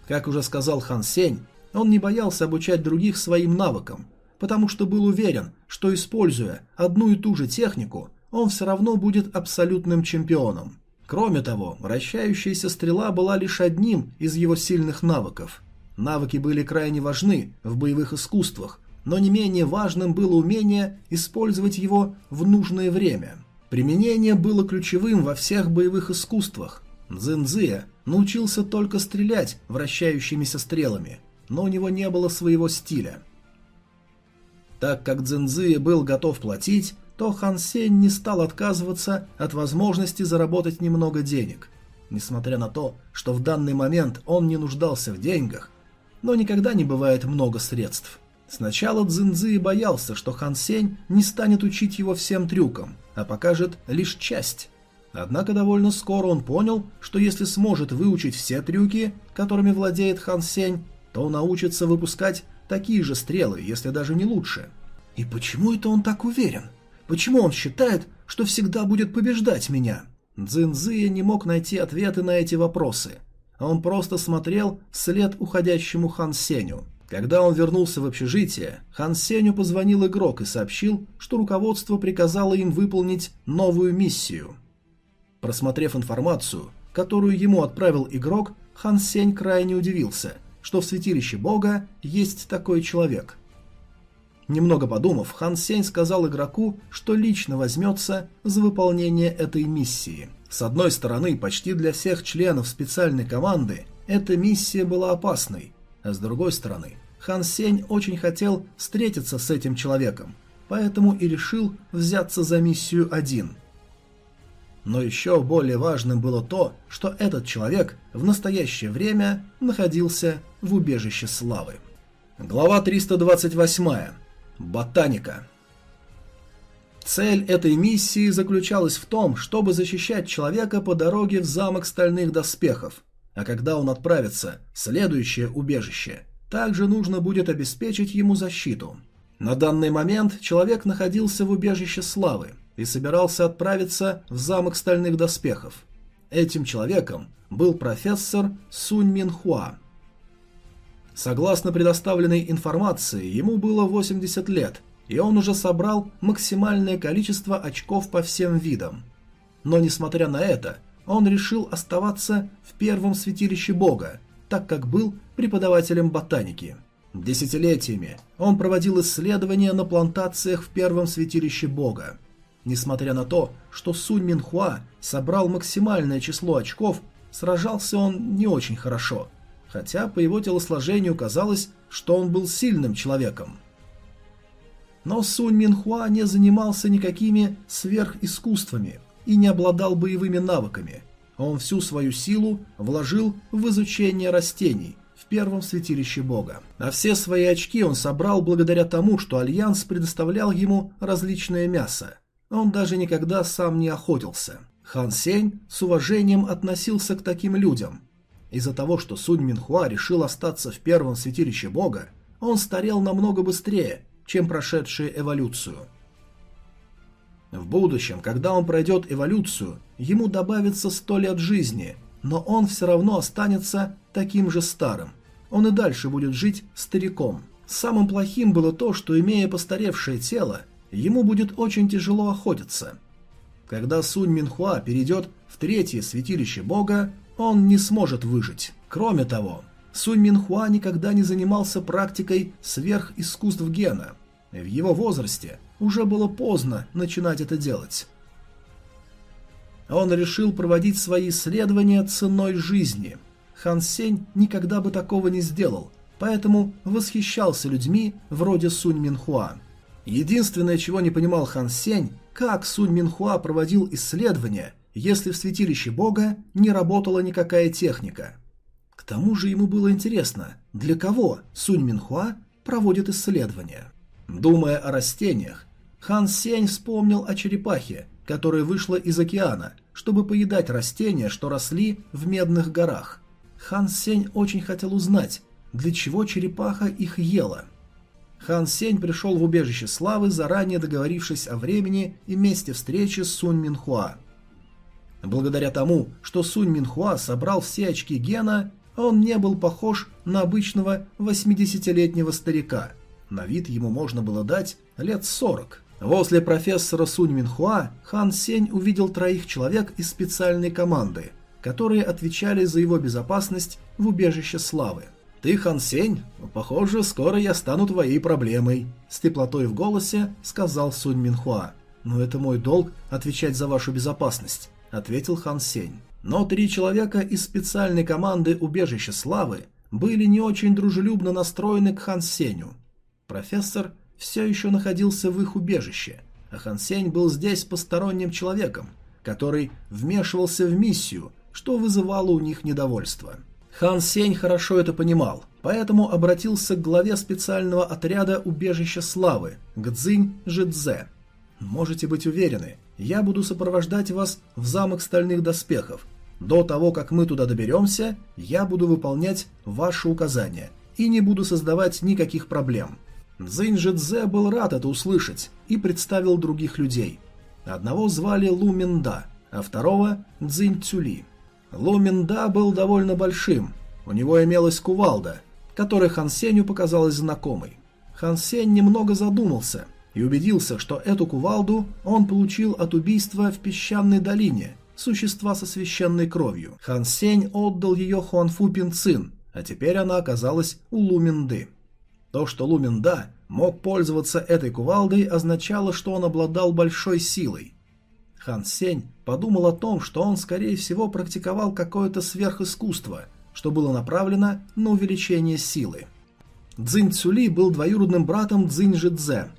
Как уже сказал Хан Сень, он не боялся обучать других своим навыкам, потому что был уверен, что используя одну и ту же технику, он все равно будет абсолютным чемпионом. Кроме того, вращающаяся стрела была лишь одним из его сильных навыков. Навыки были крайне важны в боевых искусствах, но не менее важным было умение использовать его в нужное время. Применение было ключевым во всех боевых искусствах. Цзиньцзия научился только стрелять вращающимися стрелами, но у него не было своего стиля. Так как Цзиньцзия был готов платить, то Хан Сень не стал отказываться от возможности заработать немного денег. Несмотря на то, что в данный момент он не нуждался в деньгах, но никогда не бывает много средств. Сначала Цзиньцзы боялся, что Хан Сень не станет учить его всем трюкам, а покажет лишь часть. Однако довольно скоро он понял, что если сможет выучить все трюки, которыми владеет Хан Сень, то научится выпускать такие же стрелы, если даже не лучше. И почему это он так уверен? Почему он считает, что всегда будет побеждать меня? Цзиньзия не мог найти ответы на эти вопросы. Он просто смотрел вслед уходящему Хан Сеню. Когда он вернулся в общежитие, Хан Сеню позвонил игрок и сообщил, что руководство приказало им выполнить новую миссию. Просмотрев информацию, которую ему отправил игрок, Хан Сень крайне удивился, что в святилище бога есть такой человек. Немного подумав, Хан Сень сказал игроку, что лично возьмется за выполнение этой миссии. С одной стороны, почти для всех членов специальной команды эта миссия была опасной, а с другой стороны, Хан Сень очень хотел встретиться с этим человеком, поэтому и решил взяться за миссию один. Но еще более важным было то, что этот человек в настоящее время находился в убежище славы. Глава 328. Ботаника. Цель этой миссии заключалась в том, чтобы защищать человека по дороге в замок стальных доспехов, а когда он отправится в следующее убежище, также нужно будет обеспечить ему защиту. На данный момент человек находился в убежище славы и собирался отправиться в замок стальных доспехов. Этим человеком был профессор Сунь Минхуа. Согласно предоставленной информации, ему было 80 лет, и он уже собрал максимальное количество очков по всем видам. Но несмотря на это, он решил оставаться в первом святилище бога, так как был преподавателем ботаники. Десятилетиями он проводил исследования на плантациях в первом святилище бога. Несмотря на то, что Сунь Минхуа собрал максимальное число очков, сражался он не очень хорошо, хотя по его телосложению казалось, что он был сильным человеком. Но Сунь Минхуа не занимался никакими сверхискусствами и не обладал боевыми навыками. Он всю свою силу вложил в изучение растений в первом святилище бога. А все свои очки он собрал благодаря тому, что Альянс предоставлял ему различное мясо. Он даже никогда сам не охотился. Хан Сень с уважением относился к таким людям. Из-за того, что Сунь Минхуа решил остаться в первом святилище бога, он старел намного быстрее, чем прошедшие эволюцию – в будущем, когда он пройдет эволюцию, ему добавится сто лет жизни, но он все равно останется таким же старым. Он и дальше будет жить стариком. Самым плохим было то, что, имея постаревшее тело, ему будет очень тяжело охотиться. Когда Сунь Минхуа перейдет в третье святилище бога, он не сможет выжить. Кроме того, Сунь Минхуа никогда не занимался практикой сверхискусств гена. В его возрасте уже было поздно начинать это делать. Он решил проводить свои исследования ценой жизни. Хан Сень никогда бы такого не сделал, поэтому восхищался людьми вроде Сунь Минхуа. Единственное, чего не понимал Хан Сень, как Сунь Минхуа проводил исследования, если в святилище бога не работала никакая техника. К тому же ему было интересно, для кого Сунь Минхуа проводит исследования. Думая о растениях, Хан Сень вспомнил о черепахе, которая вышла из океана, чтобы поедать растения, что росли в медных горах. Хан Сень очень хотел узнать, для чего черепаха их ела. Хан Сень пришел в убежище славы, заранее договорившись о времени и месте встречи с Сунь Минхуа. Благодаря тому, что Сунь Минхуа собрал все очки гена, он не был похож на обычного 80-летнего старика – на вид ему можно было дать лет сорок. Возле профессора Сунь Минхуа Хан Сень увидел троих человек из специальной команды, которые отвечали за его безопасность в убежище славы. «Ты, Хан Сень? Похоже, скоро я стану твоей проблемой», — с теплотой в голосе сказал Сунь Минхуа. «Но это мой долг отвечать за вашу безопасность», — ответил Хан Сень. Но три человека из специальной команды убежища славы были не очень дружелюбно настроены к Хан Сенью. Профессор все еще находился в их убежище, а Хан Сень был здесь посторонним человеком, который вмешивался в миссию, что вызывало у них недовольство. Хан Сень хорошо это понимал, поэтому обратился к главе специального отряда убежища славы, Гцзинь Жидзе. «Можете быть уверены, я буду сопровождать вас в замок стальных доспехов. До того, как мы туда доберемся, я буду выполнять ваши указания и не буду создавать никаких проблем. Цзинь Жидзе был рад это услышать и представил других людей. Одного звали Лу Минда, а второго – Цзинь Цюли. Лу Минда был довольно большим, у него имелась кувалда, которая Хан Сенью показалась знакомой. Хан Сень немного задумался и убедился, что эту кувалду он получил от убийства в песчаной долине, существа со священной кровью. Хан Сень отдал ее Хуанфу Пинцин, а теперь она оказалась у Лу Минды. То, что Лу Минда мог пользоваться этой кувалдой, означало, что он обладал большой силой. Хан Сень подумал о том, что он, скорее всего, практиковал какое-то сверхискусство, что было направлено на увеличение силы. Цзинь Цюли был двоюродным братом Цзинь Жидзе,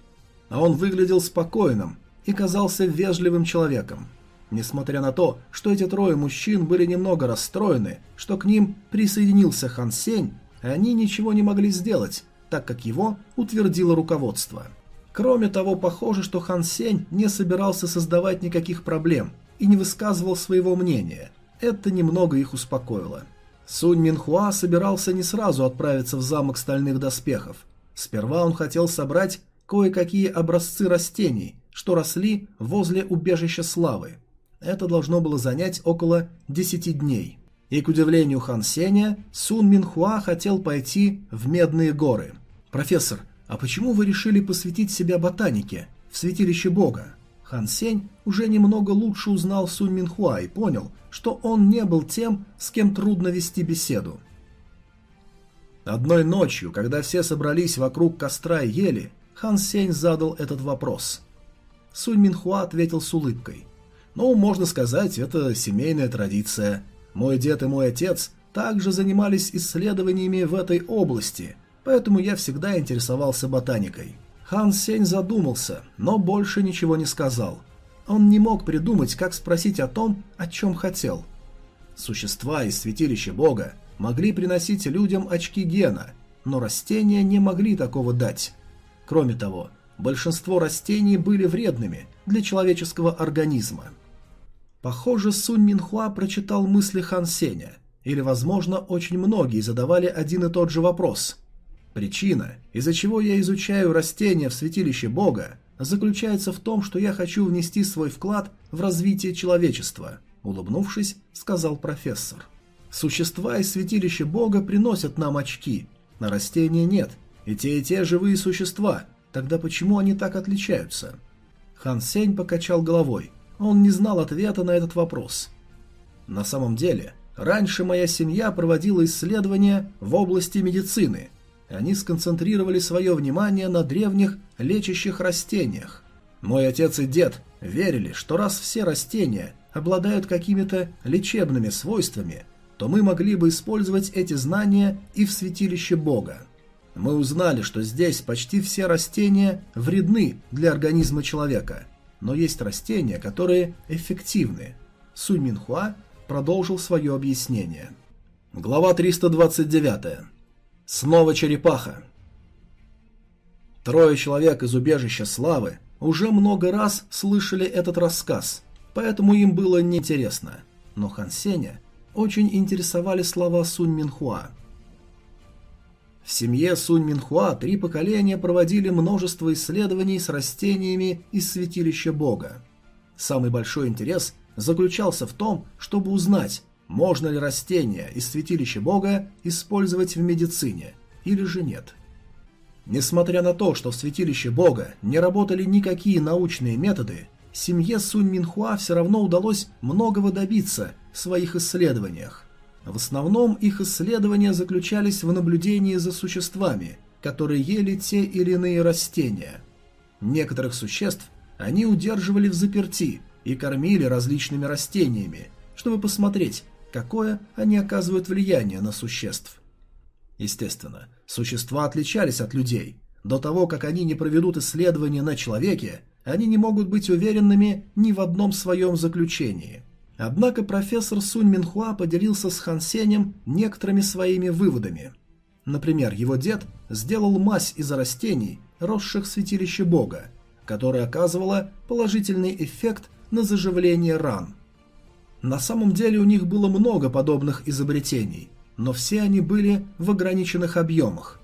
а он выглядел спокойным и казался вежливым человеком. Несмотря на то, что эти трое мужчин были немного расстроены, что к ним присоединился Хан Сень, они ничего не могли сделать, так как его утвердило руководство. Кроме того, похоже, что Хан Сень не собирался создавать никаких проблем и не высказывал своего мнения. Это немного их успокоило. Сунь Минхуа собирался не сразу отправиться в замок стальных доспехов. Сперва он хотел собрать кое-какие образцы растений, что росли возле убежища славы. Это должно было занять около 10 дней. И, к удивлению Хан Сеня, Сун Минхуа хотел пойти в Медные горы. «Профессор, а почему вы решили посвятить себя ботанике, в святилище Бога?» Хан Сень уже немного лучше узнал Сунь Минхуа и понял, что он не был тем, с кем трудно вести беседу. Одной ночью, когда все собрались вокруг костра и ели, Хан Сень задал этот вопрос. Сунь Минхуа ответил с улыбкой. «Ну, можно сказать, это семейная традиция. Мой дед и мой отец также занимались исследованиями в этой области, поэтому я всегда интересовался ботаникой. Хан Сень задумался, но больше ничего не сказал. Он не мог придумать, как спросить о том, о чем хотел. Существа из святилища бога могли приносить людям очки гена, но растения не могли такого дать. Кроме того, большинство растений были вредными для человеческого организма. Похоже, Сунь Минхуа прочитал мысли Хан Сеня, или, возможно, очень многие задавали один и тот же вопрос. Причина, из-за чего я изучаю растения в святилище Бога, заключается в том, что я хочу внести свой вклад в развитие человечества, улыбнувшись, сказал профессор. Существа из святилища Бога приносят нам очки, на растения нет, и те и те живые существа, тогда почему они так отличаются? Хан Сень покачал головой. Он не знал ответа на этот вопрос. На самом деле, раньше моя семья проводила исследования в области медицины. Они сконцентрировали свое внимание на древних лечащих растениях. Мой отец и дед верили, что раз все растения обладают какими-то лечебными свойствами, то мы могли бы использовать эти знания и в святилище Бога. Мы узнали, что здесь почти все растения вредны для организма человека – но есть растения, которые эффективны. Сунь Минхуа продолжил свое объяснение. Глава 329. Снова черепаха. Трое человек из убежища славы уже много раз слышали этот рассказ, поэтому им было неинтересно. Но Хан Сеня очень интересовали слова Сунь Минхуа. В семье Сунь Минхуа три поколения проводили множество исследований с растениями из святилища Бога. Самый большой интерес заключался в том, чтобы узнать, можно ли растения из святилища Бога использовать в медицине или же нет. Несмотря на то, что в святилище Бога не работали никакие научные методы, семье Сунь Минхуа все равно удалось многого добиться в своих исследованиях. В основном их исследования заключались в наблюдении за существами, которые ели те или иные растения. Некоторых существ они удерживали в заперти и кормили различными растениями, чтобы посмотреть, какое они оказывают влияние на существ. Естественно, существа отличались от людей. До того, как они не проведут исследования на человеке, они не могут быть уверенными ни в одном своем заключении – Однако профессор Сунь Минхуа поделился с Хан Сенем некоторыми своими выводами. Например, его дед сделал мазь из растений, росших в святилище Бога, которая оказывала положительный эффект на заживление ран. На самом деле у них было много подобных изобретений, но все они были в ограниченных объемах.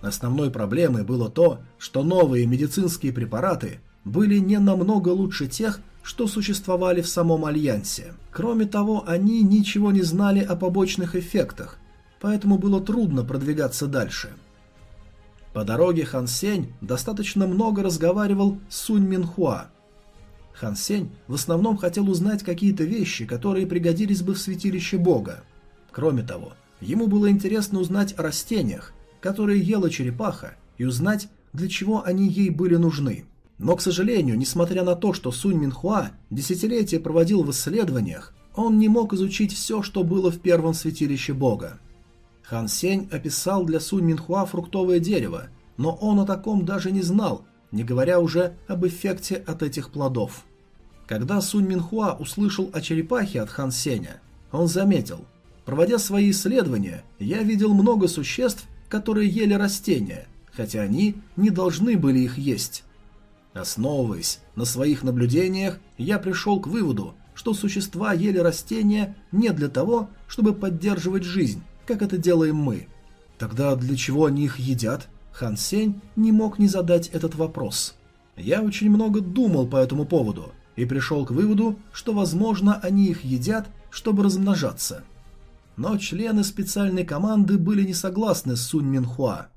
Основной проблемой было то, что новые медицинские препараты были не намного лучше тех, что существовали в самом Альянсе. Кроме того, они ничего не знали о побочных эффектах, поэтому было трудно продвигаться дальше. По дороге Хан Сень достаточно много разговаривал с Сунь Минхуа. Хан Сень в основном хотел узнать какие-то вещи, которые пригодились бы в святилище Бога. Кроме того, ему было интересно узнать о растениях, которые ела черепаха, и узнать, для чего они ей были нужны. Но, к сожалению, несмотря на то, что Сунь Минхуа десятилетия проводил в исследованиях, он не мог изучить все, что было в первом святилище бога. Хан Сень описал для Сунь Минхуа фруктовое дерево, но он о таком даже не знал, не говоря уже об эффекте от этих плодов. Когда Сунь Минхуа услышал о черепахе от Хан Сеня, он заметил, проводя свои исследования, я видел много существ, которые ели растения, хотя они не должны были их есть. Основываясь на своих наблюдениях, я пришел к выводу, что существа ели растения не для того, чтобы поддерживать жизнь, как это делаем мы. Тогда для чего они их едят? Хан Сень не мог не задать этот вопрос. Я очень много думал по этому поводу и пришел к выводу, что, возможно, они их едят, чтобы размножаться. Но члены специальной команды были не согласны с Сунь Минхуа.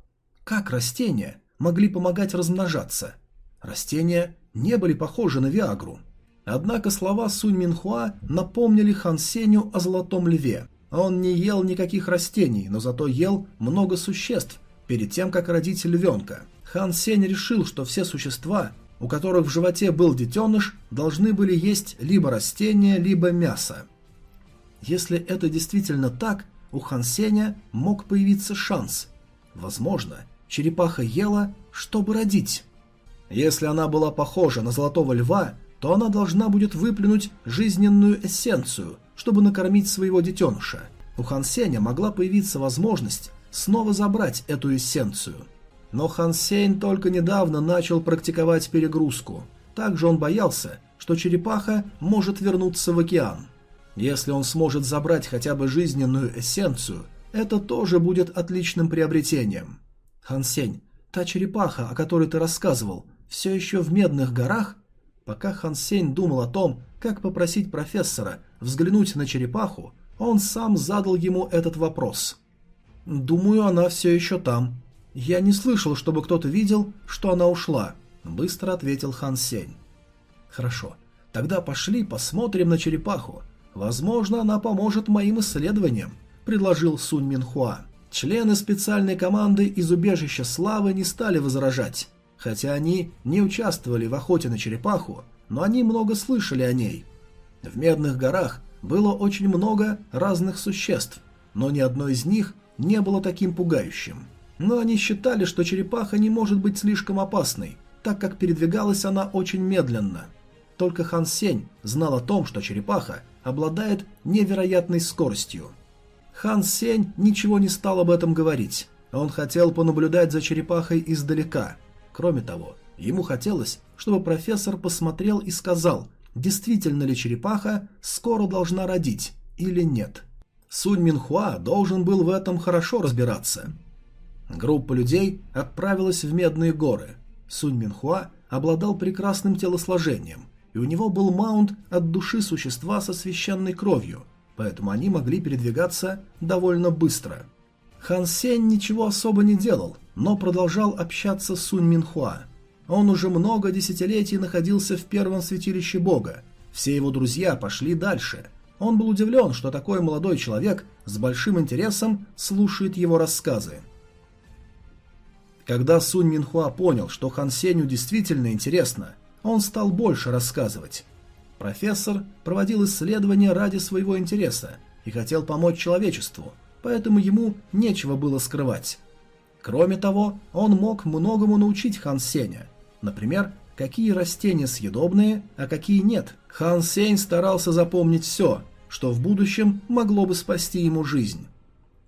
Как растения могли помогать размножаться? Растения не были похожи на Виагру. Однако слова Сунь Минхуа напомнили Хан Сеню о Золотом Льве. Он не ел никаких растений, но зато ел много существ перед тем, как родить львенка. Хан Сень решил, что все существа, у которых в животе был детеныш, должны были есть либо растения, либо мясо. Если это действительно так, у Хан Сеня мог появиться шанс. Возможно, черепаха ела, чтобы родить. Если она была похожа на золотого льва, то она должна будет выплюнуть жизненную эссенцию, чтобы накормить своего детеныша. У Хан Сеня могла появиться возможность снова забрать эту эссенцию. Но Хан Сень только недавно начал практиковать перегрузку. Также он боялся, что черепаха может вернуться в океан. Если он сможет забрать хотя бы жизненную эссенцию, это тоже будет отличным приобретением. Хан Сень, та черепаха, о которой ты рассказывал, все еще в Медных горах? Пока Хан Сень думал о том, как попросить профессора взглянуть на черепаху, он сам задал ему этот вопрос. «Думаю, она все еще там. Я не слышал, чтобы кто-то видел, что она ушла», — быстро ответил Хан Сень. «Хорошо, тогда пошли посмотрим на черепаху. Возможно, она поможет моим исследованиям», — предложил Сунь Минхуа. Члены специальной команды из убежища славы не стали возражать. Хотя они не участвовали в охоте на черепаху, но они много слышали о ней. В Медных горах было очень много разных существ, но ни одно из них не было таким пугающим. Но они считали, что черепаха не может быть слишком опасной, так как передвигалась она очень медленно. Только Хан Сень знал о том, что черепаха обладает невероятной скоростью. Хан Сень ничего не стал об этом говорить. Он хотел понаблюдать за черепахой издалека – Кроме того, ему хотелось, чтобы профессор посмотрел и сказал, действительно ли черепаха скоро должна родить или нет. Сунь Минхуа должен был в этом хорошо разбираться. Группа людей отправилась в Медные горы. Сунь Минхуа обладал прекрасным телосложением, и у него был маунт от души существа со священной кровью, поэтому они могли передвигаться довольно быстро. Хан Сень ничего особо не делал, но продолжал общаться с Сунь Минхуа. Он уже много десятилетий находился в первом святилище бога. Все его друзья пошли дальше. Он был удивлен, что такой молодой человек с большим интересом слушает его рассказы. Когда Сунь Минхуа понял, что Хан Сенью действительно интересно, он стал больше рассказывать. Профессор проводил исследования ради своего интереса и хотел помочь человечеству, поэтому ему нечего было скрывать. Кроме того, он мог многому научить Хан Сеня. Например, какие растения съедобные, а какие нет. Хан Сень старался запомнить все, что в будущем могло бы спасти ему жизнь.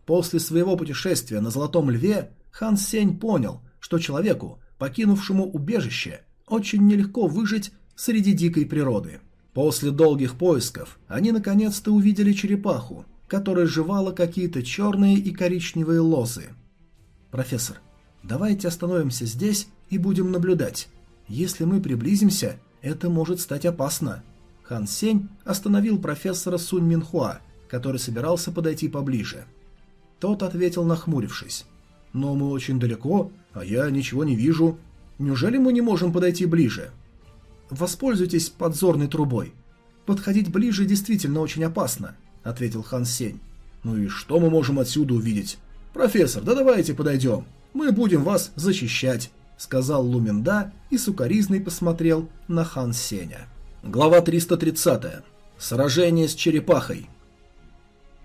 После своего путешествия на Золотом Льве Хан Сень понял, что человеку, покинувшему убежище, очень нелегко выжить среди дикой природы. После долгих поисков они наконец-то увидели черепаху, которая жевала какие-то черные и коричневые лозы. «Профессор, давайте остановимся здесь и будем наблюдать. Если мы приблизимся, это может стать опасно. Хан Сень остановил профессора Сунь Минхуа, который собирался подойти поближе. Тот ответил, нахмурившись. «Но мы очень далеко, а я ничего не вижу. Неужели мы не можем подойти ближе?» «Воспользуйтесь подзорной трубой. Подходить ближе действительно очень опасно», — ответил Хан Сень. «Ну и что мы можем отсюда увидеть?» «Профессор, да давайте подойдем. Мы будем вас защищать», — сказал Луминда и сукоризный посмотрел на Хан Сеня. Глава 330. Сражение с черепахой.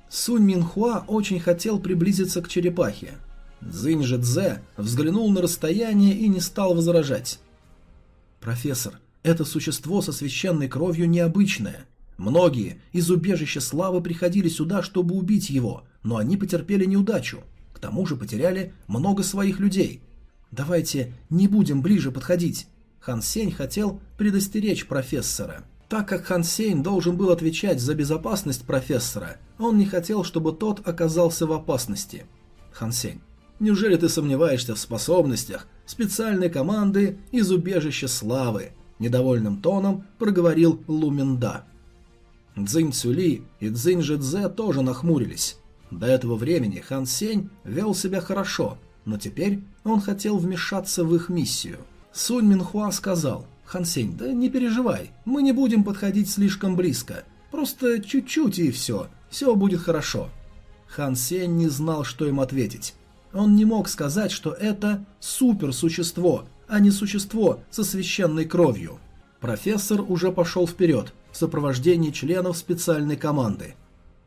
Сунь Минхуа очень хотел приблизиться к черепахе. Цзинь же Цзэ взглянул на расстояние и не стал возражать. «Профессор, это существо со священной кровью необычное. Многие из убежища славы приходили сюда, чтобы убить его, но они потерпели неудачу. К тому же потеряли много своих людей. Давайте не будем ближе подходить». Хан Сень хотел предостеречь профессора. Так как Хан Сень должен был отвечать за безопасность профессора, он не хотел, чтобы тот оказался в опасности. Хан Сень, неужели ты сомневаешься в способностях специальной команды из убежища славы? Недовольным тоном проговорил Луминда. Цзинь Цюли и Цзинь Жидзе тоже нахмурились. До этого времени Хан Сень вел себя хорошо, но теперь он хотел вмешаться в их миссию. Сунь Минхуа сказал – Хан Сень, да не переживай, мы не будем подходить слишком близко. Просто чуть-чуть и все, все будет хорошо. Хан Сень не знал, что им ответить. Он не мог сказать, что это суперсущество, а не существо со священной кровью. Профессор уже пошел вперед в сопровождении членов специальной команды.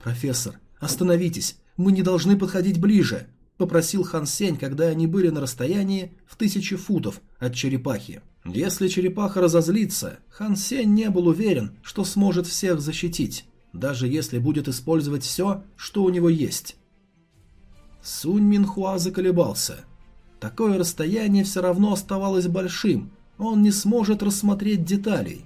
«Профессор, остановитесь, мы не должны подходить ближе», – попросил Хан Сень, когда они были на расстоянии в тысячи футов от черепахи. Если черепаха разозлится, Хан Сень не был уверен, что сможет всех защитить, даже если будет использовать все, что у него есть. Сунь Минхуа заколебался. Такое расстояние все равно оставалось большим, он не сможет рассмотреть деталей.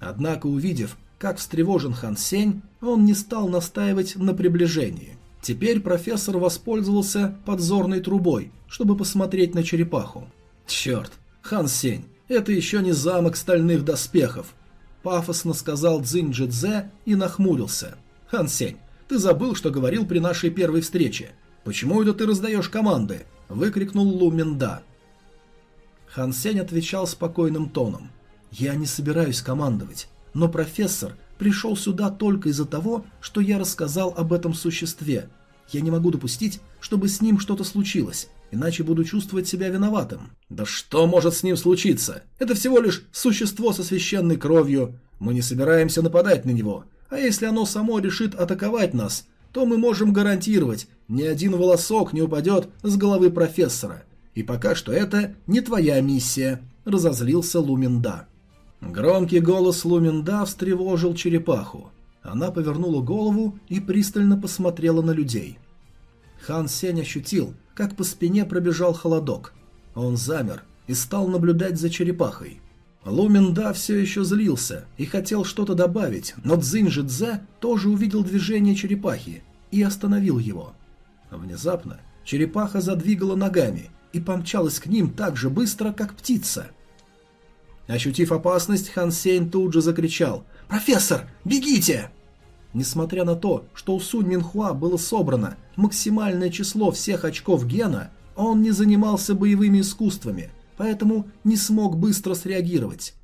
Однако, увидев, как встревожен Хан Сень, он не стал настаивать на приближении. Теперь профессор воспользовался подзорной трубой, чтобы посмотреть на черепаху. Черт, «Хан Сень, это еще не замок стальных доспехов», – пафосно сказал Цзинь Джидзе и нахмурился. «Хан Сень, ты забыл, что говорил при нашей первой встрече. Почему это ты раздаешь команды?» – выкрикнул Лу Минда. Хан Сень отвечал спокойным тоном. «Я не собираюсь командовать, но профессор пришел сюда только из-за того, что я рассказал об этом существе. Я не могу допустить, чтобы с ним что-то случилось иначе буду чувствовать себя виноватым. Да что может с ним случиться? Это всего лишь существо со священной кровью. Мы не собираемся нападать на него. А если оно само решит атаковать нас, то мы можем гарантировать, ни один волосок не упадет с головы профессора. И пока что это не твоя миссия, разозлился Луминда. Громкий голос Луминда встревожил черепаху. Она повернула голову и пристально посмотрела на людей. Хан Сень ощутил, как по спине пробежал холодок. Он замер и стал наблюдать за черепахой. Луминда все еще злился и хотел что-то добавить, но Цзиньжи Цзэ тоже увидел движение черепахи и остановил его. Внезапно черепаха задвигала ногами и помчалась к ним так же быстро, как птица. Ощутив опасность, Хан Сень тут же закричал «Профессор, бегите!» Несмотря на то, что у Сунь Минхуа было собрано максимальное число всех очков гена, он не занимался боевыми искусствами, поэтому не смог быстро среагировать.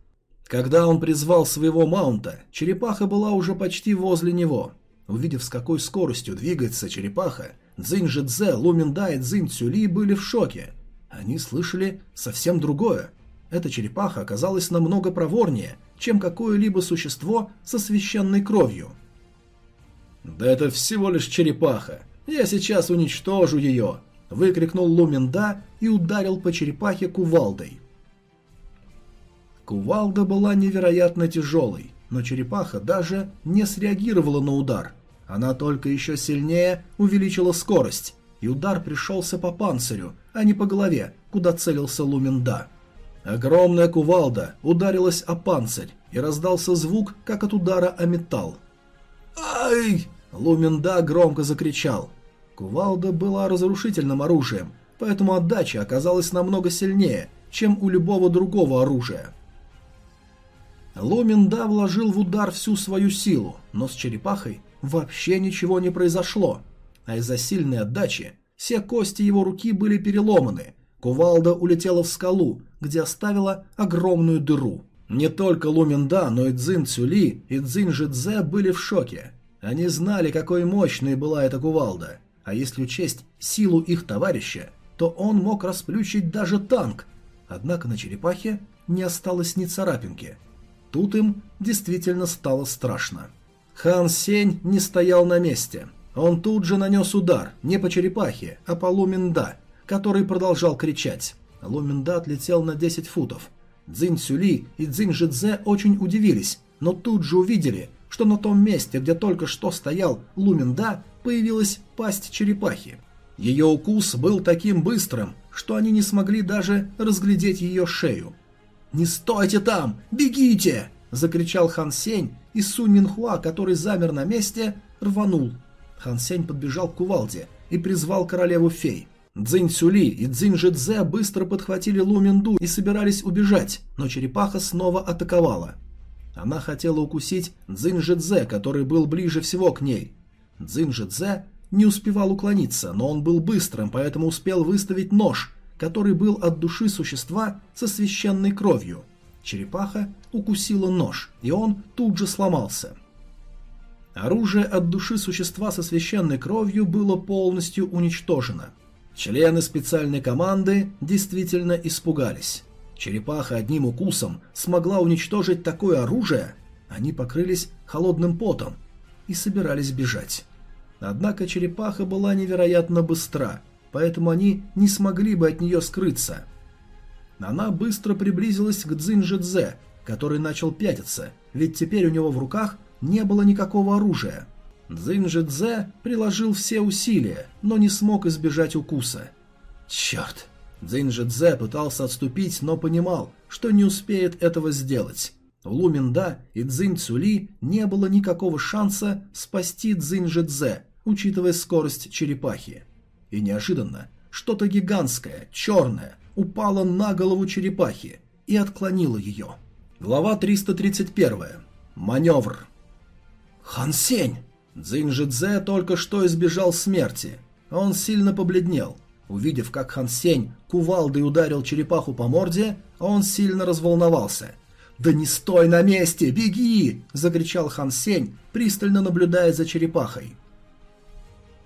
Когда он призвал своего маунта, черепаха была уже почти возле него. Увидев, с какой скоростью двигается черепаха, Цзинь Жидзе, Луминда и Цзинь Цюли были в шоке. Они слышали совсем другое. Эта черепаха оказалась намного проворнее, чем какое-либо существо со священной кровью – «Да это всего лишь черепаха. Я сейчас уничтожу ее!» – выкрикнул Луминда и ударил по черепахе кувалдой. Кувалда была невероятно тяжелой, но черепаха даже не среагировала на удар. Она только еще сильнее увеличила скорость, и удар пришелся по панцирю, а не по голове, куда целился Луминда. Огромная кувалда ударилась о панцирь, и раздался звук, как от удара о металл. «Ай!» Луминда громко закричал. Кувалда была разрушительным оружием, поэтому отдача оказалась намного сильнее, чем у любого другого оружия. Ломинда вложил в удар всю свою силу, но с черепахой вообще ничего не произошло, а из-за сильной отдачи все кости его руки были переломаны, кувалда улетела в скалу, где оставила огромную дыру. Не только Луминда, но и Цзин Цюли и Цзин Жидзе были в шоке. Они знали, какой мощной была эта кувалда, а если учесть силу их товарища, то он мог расплющить даже танк. Однако на черепахе не осталось ни царапинки. Тут им действительно стало страшно. Хан Сень не стоял на месте. Он тут же нанес удар, не по черепахе, а по Луминда, который продолжал кричать. Луминда отлетел на 10 футов. Цзинь Сюли и Цзинь Жидзе очень удивились, но тут же увидели, что на том месте, где только что стоял Луминда, появилась пасть черепахи. Ее укус был таким быстрым, что они не смогли даже разглядеть ее шею. «Не стойте там! Бегите!» – закричал Хан Сень, и Сунь Минхуа, который замер на месте, рванул. Хан Сень подбежал к кувалде и призвал королеву фей. Цзинь Сюли и Цзинь Жидзе быстро подхватили Лу Минду и собирались убежать, но черепаха снова атаковала. Она хотела укусить Цзинь Жидзе, который был ближе всего к ней. Цзинь Жидзе не успевал уклониться, но он был быстрым, поэтому успел выставить нож, который был от души существа со священной кровью. Черепаха укусила нож, и он тут же сломался. Оружие от души существа со священной кровью было полностью уничтожено. Члены специальной команды действительно испугались. Черепаха одним укусом смогла уничтожить такое оружие, они покрылись холодным потом и собирались бежать. Однако черепаха была невероятно быстра, поэтому они не смогли бы от нее скрыться. Она быстро приблизилась к Цзиньжидзе, который начал пятиться, ведь теперь у него в руках не было никакого оружия. Цзиньжидзе приложил все усилия, но не смог избежать укуса. Черт! Цзиньжидзе пытался отступить, но понимал, что не успеет этого сделать. У Луминда и Цзинь Цули не было никакого шанса спасти Цзиньжидзе, учитывая скорость черепахи. И неожиданно что-то гигантское, черное, упало на голову черепахи и отклонило ее. Глава 331. Маневр. Хан Сень! Цзиньжидзе только что избежал смерти. Он сильно побледнел. Увидев, как Хан Сень кувалдой ударил черепаху по морде, он сильно разволновался. «Да не стой на месте! Беги!» – закричал Хан Сень, пристально наблюдая за черепахой.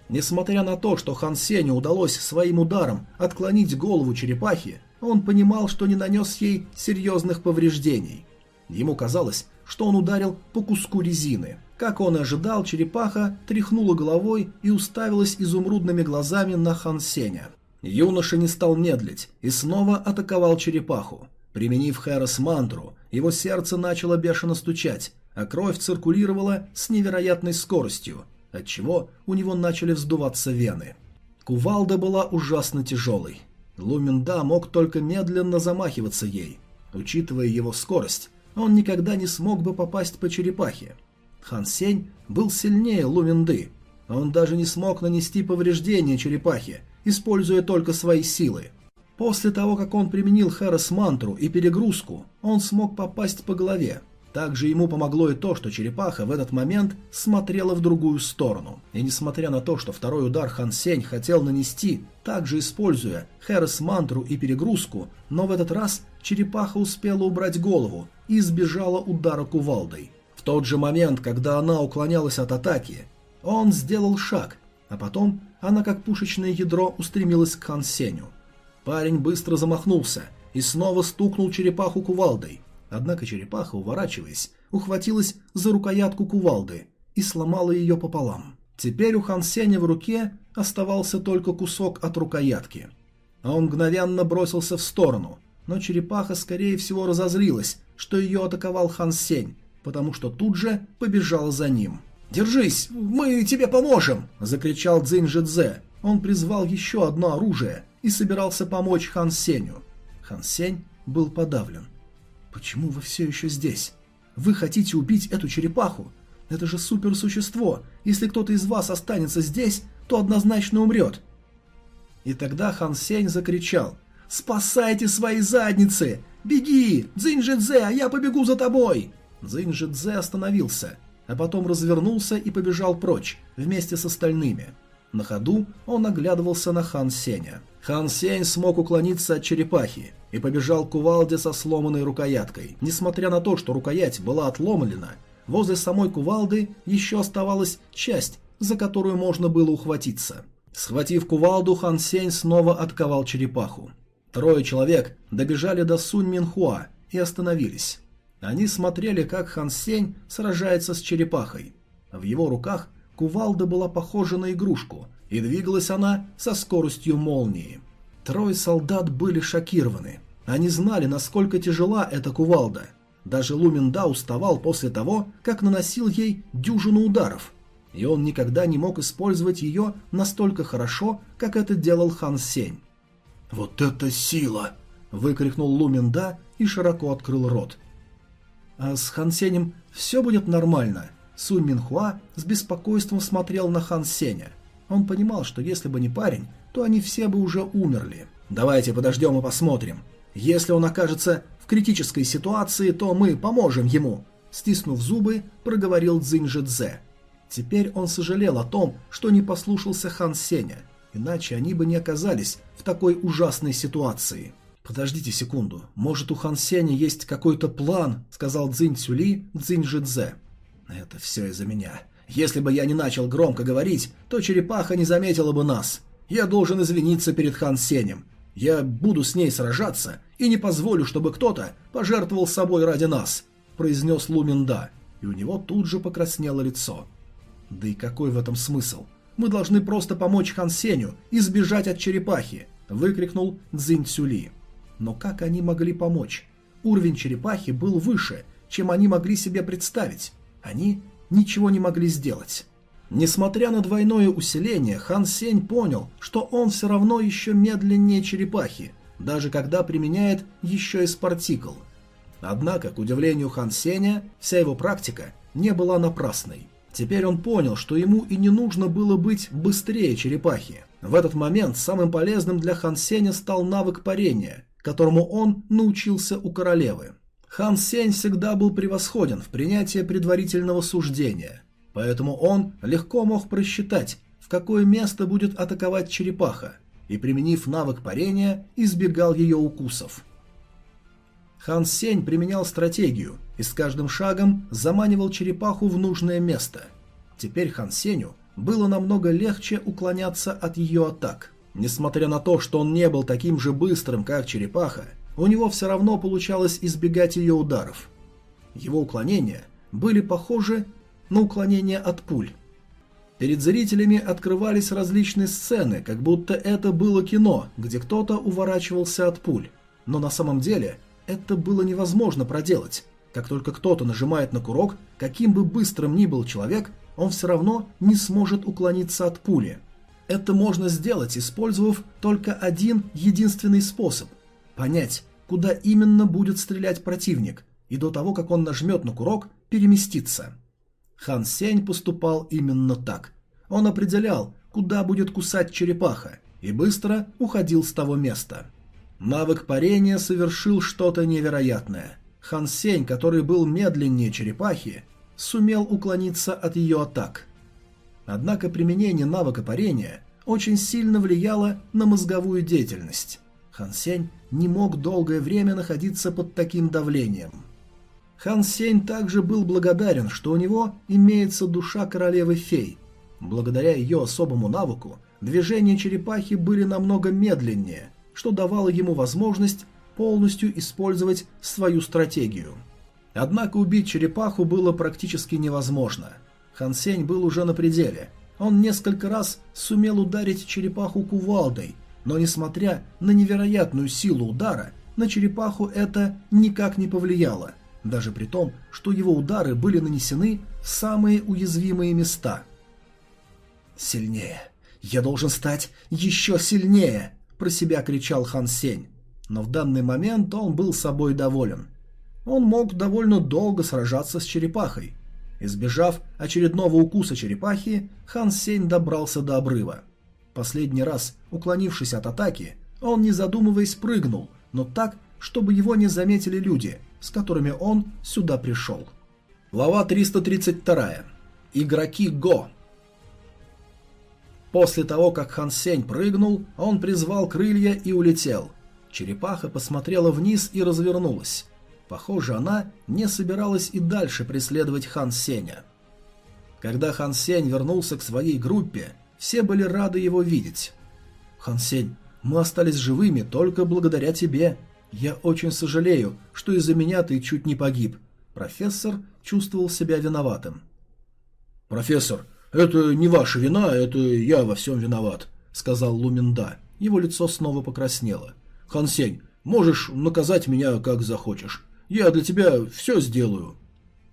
Несмотря на то, что Хан Сеню удалось своим ударом отклонить голову черепахи, он понимал, что не нанес ей серьезных повреждений. Ему казалось, что он ударил по куску резины. Как он и ожидал, черепаха тряхнула головой и уставилась изумрудными глазами на Хан Сеня. Юноша не стал медлить и снова атаковал черепаху. Применив Хэрос мантру, его сердце начало бешено стучать, а кровь циркулировала с невероятной скоростью, отчего у него начали вздуваться вены. Кувалда была ужасно тяжелой. Луминда мог только медленно замахиваться ей. Учитывая его скорость, он никогда не смог бы попасть по черепахе. Хан Сень был сильнее Луминды. Он даже не смог нанести повреждения черепахе, используя только свои силы. После того, как он применил Хэрос мантру и перегрузку, он смог попасть по голове, также ему помогло и то, что черепаха в этот момент смотрела в другую сторону. И несмотря на то, что второй удар Хан Сень хотел нанести, также используя Хэрос мантру и перегрузку, но в этот раз черепаха успела убрать голову и избежала удара кувалдой. В тот же момент, когда она уклонялась от атаки, он сделал шаг, а потом она как пушечное ядро устремилась к Хан Сеню. Парень быстро замахнулся и снова стукнул черепаху кувалдой – Однако черепаха, уворачиваясь, ухватилась за рукоятку кувалды и сломала ее пополам. Теперь у Хан Сеня в руке оставался только кусок от рукоятки. А он мгновенно бросился в сторону, но черепаха, скорее всего, разозлилась, что ее атаковал Хан Сень, потому что тут же побежала за ним. «Держись, мы тебе поможем!» – закричал Цзинь Жидзе. Он призвал еще одно оружие и собирался помочь Хан Сеню. Хан Сень был подавлен. Почему вы все еще здесь? Вы хотите убить эту черепаху? Это же суперсущество. Если кто-то из вас останется здесь, то однозначно умрет. И тогда Хан Сень закричал «Спасайте свои задницы! Беги! Цзиньжидзе, а я побегу за тобой!» Цзиньжидзе остановился, а потом развернулся и побежал прочь, вместе с остальными. На ходу он оглядывался на Хан Сеня. Хан Сень смог уклониться от черепахи и побежал к кувалде со сломанной рукояткой. Несмотря на то, что рукоять была отломлена, возле самой кувалды еще оставалась часть, за которую можно было ухватиться. Схватив кувалду, Хан Сень снова отковал черепаху. Трое человек добежали до Сунь Минхуа и остановились. Они смотрели, как Хан Сень сражается с черепахой. В его руках кувалда была похожа на игрушку, и двигалась она со скоростью молнии. Трое солдат были шокированы. Они знали, насколько тяжела эта кувалда. Даже Луминда уставал после того, как наносил ей дюжину ударов. И он никогда не мог использовать ее настолько хорошо, как это делал Хан Сень. «Вот это сила!» – выкрикнул Луминда и широко открыл рот. «А с Хан Сенем все будет нормально?» Сунь Минхуа с беспокойством смотрел на Хан Сеня. Он понимал, что если бы не парень, то они все бы уже умерли. «Давайте подождем и посмотрим. Если он окажется в критической ситуации, то мы поможем ему», стиснув зубы, проговорил Цзиньжи Цзэ. Теперь он сожалел о том, что не послушался Хан Сеня, иначе они бы не оказались в такой ужасной ситуации. «Подождите секунду, может у Хан Сеня есть какой-то план», сказал Цзинь Цюли Цзиньжи Цзэ. «Это все из-за меня. Если бы я не начал громко говорить, то черепаха не заметила бы нас. Я должен извиниться перед Хан Сенем. Я буду с ней сражаться и не позволю, чтобы кто-то пожертвовал собой ради нас», – произнес Луминда, и у него тут же покраснело лицо. «Да и какой в этом смысл? Мы должны просто помочь Хан Сеню и сбежать от черепахи», – выкрикнул Цзинь Цюли. Но как они могли помочь? Уровень черепахи был выше, чем они могли себе представить. Они ничего не могли сделать. Несмотря на двойное усиление, Хан Сень понял, что он все равно еще медленнее черепахи, даже когда применяет еще и спартикл. Однако, к удивлению Хан Сеня, вся его практика не была напрасной. Теперь он понял, что ему и не нужно было быть быстрее черепахи. В этот момент самым полезным для Хан Сеня стал навык парения, которому он научился у королевы. Хан Сень всегда был превосходен в принятии предварительного суждения, поэтому он легко мог просчитать, в какое место будет атаковать черепаха, и, применив навык парения, избегал ее укусов. Хан Сень применял стратегию и с каждым шагом заманивал черепаху в нужное место. Теперь Хан Сенью было намного легче уклоняться от ее атак. Несмотря на то, что он не был таким же быстрым, как черепаха, у него все равно получалось избегать ее ударов. Его уклонения были похожи на уклонение от пуль. Перед зрителями открывались различные сцены, как будто это было кино, где кто-то уворачивался от пуль. Но на самом деле это было невозможно проделать. Как только кто-то нажимает на курок, каким бы быстрым ни был человек, он все равно не сможет уклониться от пули. Это можно сделать, использовав только один единственный способ – понять, куда именно будет стрелять противник, и до того, как он нажмет на курок, переместиться. Хан Сень поступал именно так. Он определял, куда будет кусать черепаха, и быстро уходил с того места. Навык парения совершил что-то невероятное. Хан Сень, который был медленнее черепахи, сумел уклониться от ее атак. Однако применение навыка парения очень сильно влияло на мозговую деятельность. Хан Сень не мог долгое время находиться под таким давлением. Хан Сень также был благодарен, что у него имеется душа королевы-фей. Благодаря ее особому навыку, движения черепахи были намного медленнее, что давало ему возможность полностью использовать свою стратегию. Однако убить черепаху было практически невозможно. Хан Сень был уже на пределе. Он несколько раз сумел ударить черепаху кувалдой, но несмотря на невероятную силу удара, на черепаху это никак не повлияло, даже при том, что его удары были нанесены в самые уязвимые места. «Сильнее! Я должен стать еще сильнее!» – про себя кричал Хан Сень. Но в данный момент он был собой доволен. Он мог довольно долго сражаться с черепахой. Избежав очередного укуса черепахи, Хан Сень добрался до обрыва. Последний раз, уклонившись от атаки, он, не задумываясь, прыгнул, но так, чтобы его не заметили люди, с которыми он сюда пришел. Глава 332. Игроки Го. После того, как Хан Сень прыгнул, он призвал крылья и улетел. Черепаха посмотрела вниз и развернулась. Похоже, она не собиралась и дальше преследовать Хан Сеня. Когда Хан Сень вернулся к своей группе, все были рады его видеть. «Хан Сень, мы остались живыми только благодаря тебе. Я очень сожалею, что из-за меня ты чуть не погиб». Профессор чувствовал себя виноватым. «Профессор, это не ваша вина, это я во всем виноват», — сказал Луминда. Его лицо снова покраснело. «Хан Сень, можешь наказать меня как захочешь. Я для тебя все сделаю».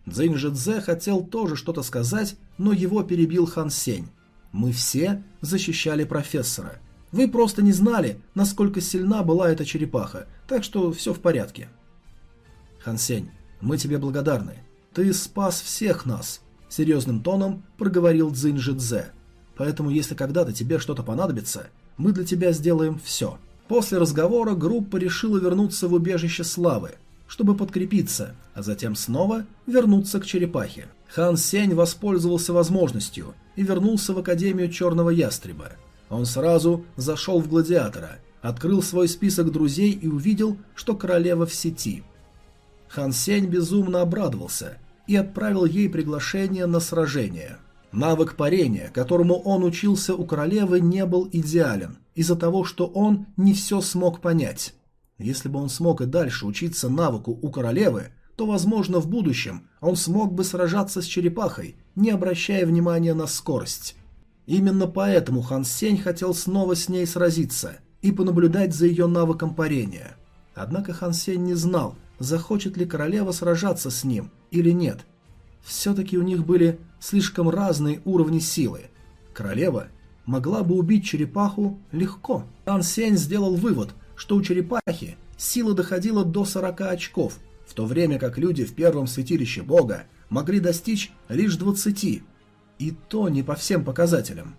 Цзиньжидзе хотел тоже что-то сказать, но его перебил Хан Сень. «Мы все защищали профессора. Вы просто не знали, насколько сильна была эта черепаха, так что все в порядке». «Хан Сень, мы тебе благодарны. Ты спас всех нас», — серьезным тоном проговорил Цзиньжидзе. «Поэтому если когда-то тебе что-то понадобится, мы для тебя сделаем все». После разговора группа решила вернуться в убежище славы — чтобы подкрепиться, а затем снова вернуться к черепахе. Хан Сень воспользовался возможностью и вернулся в Академию Черного Ястреба. Он сразу зашел в Гладиатора, открыл свой список друзей и увидел, что королева в сети. Хан Сень безумно обрадовался и отправил ей приглашение на сражение. Навык парения, которому он учился у королевы, не был идеален из-за того, что он не все смог понять. Если бы он смог и дальше учиться навыку у королевы, то, возможно, в будущем он смог бы сражаться с черепахой, не обращая внимания на скорость. Именно поэтому Хан Сень хотел снова с ней сразиться и понаблюдать за ее навыком парения. Однако Хан Сень не знал, захочет ли королева сражаться с ним или нет. Все-таки у них были слишком разные уровни силы. Королева могла бы убить черепаху легко. Хан Сень сделал вывод – что у черепахи сила доходила до 40 очков, в то время как люди в первом святилище бога могли достичь лишь 20, и то не по всем показателям.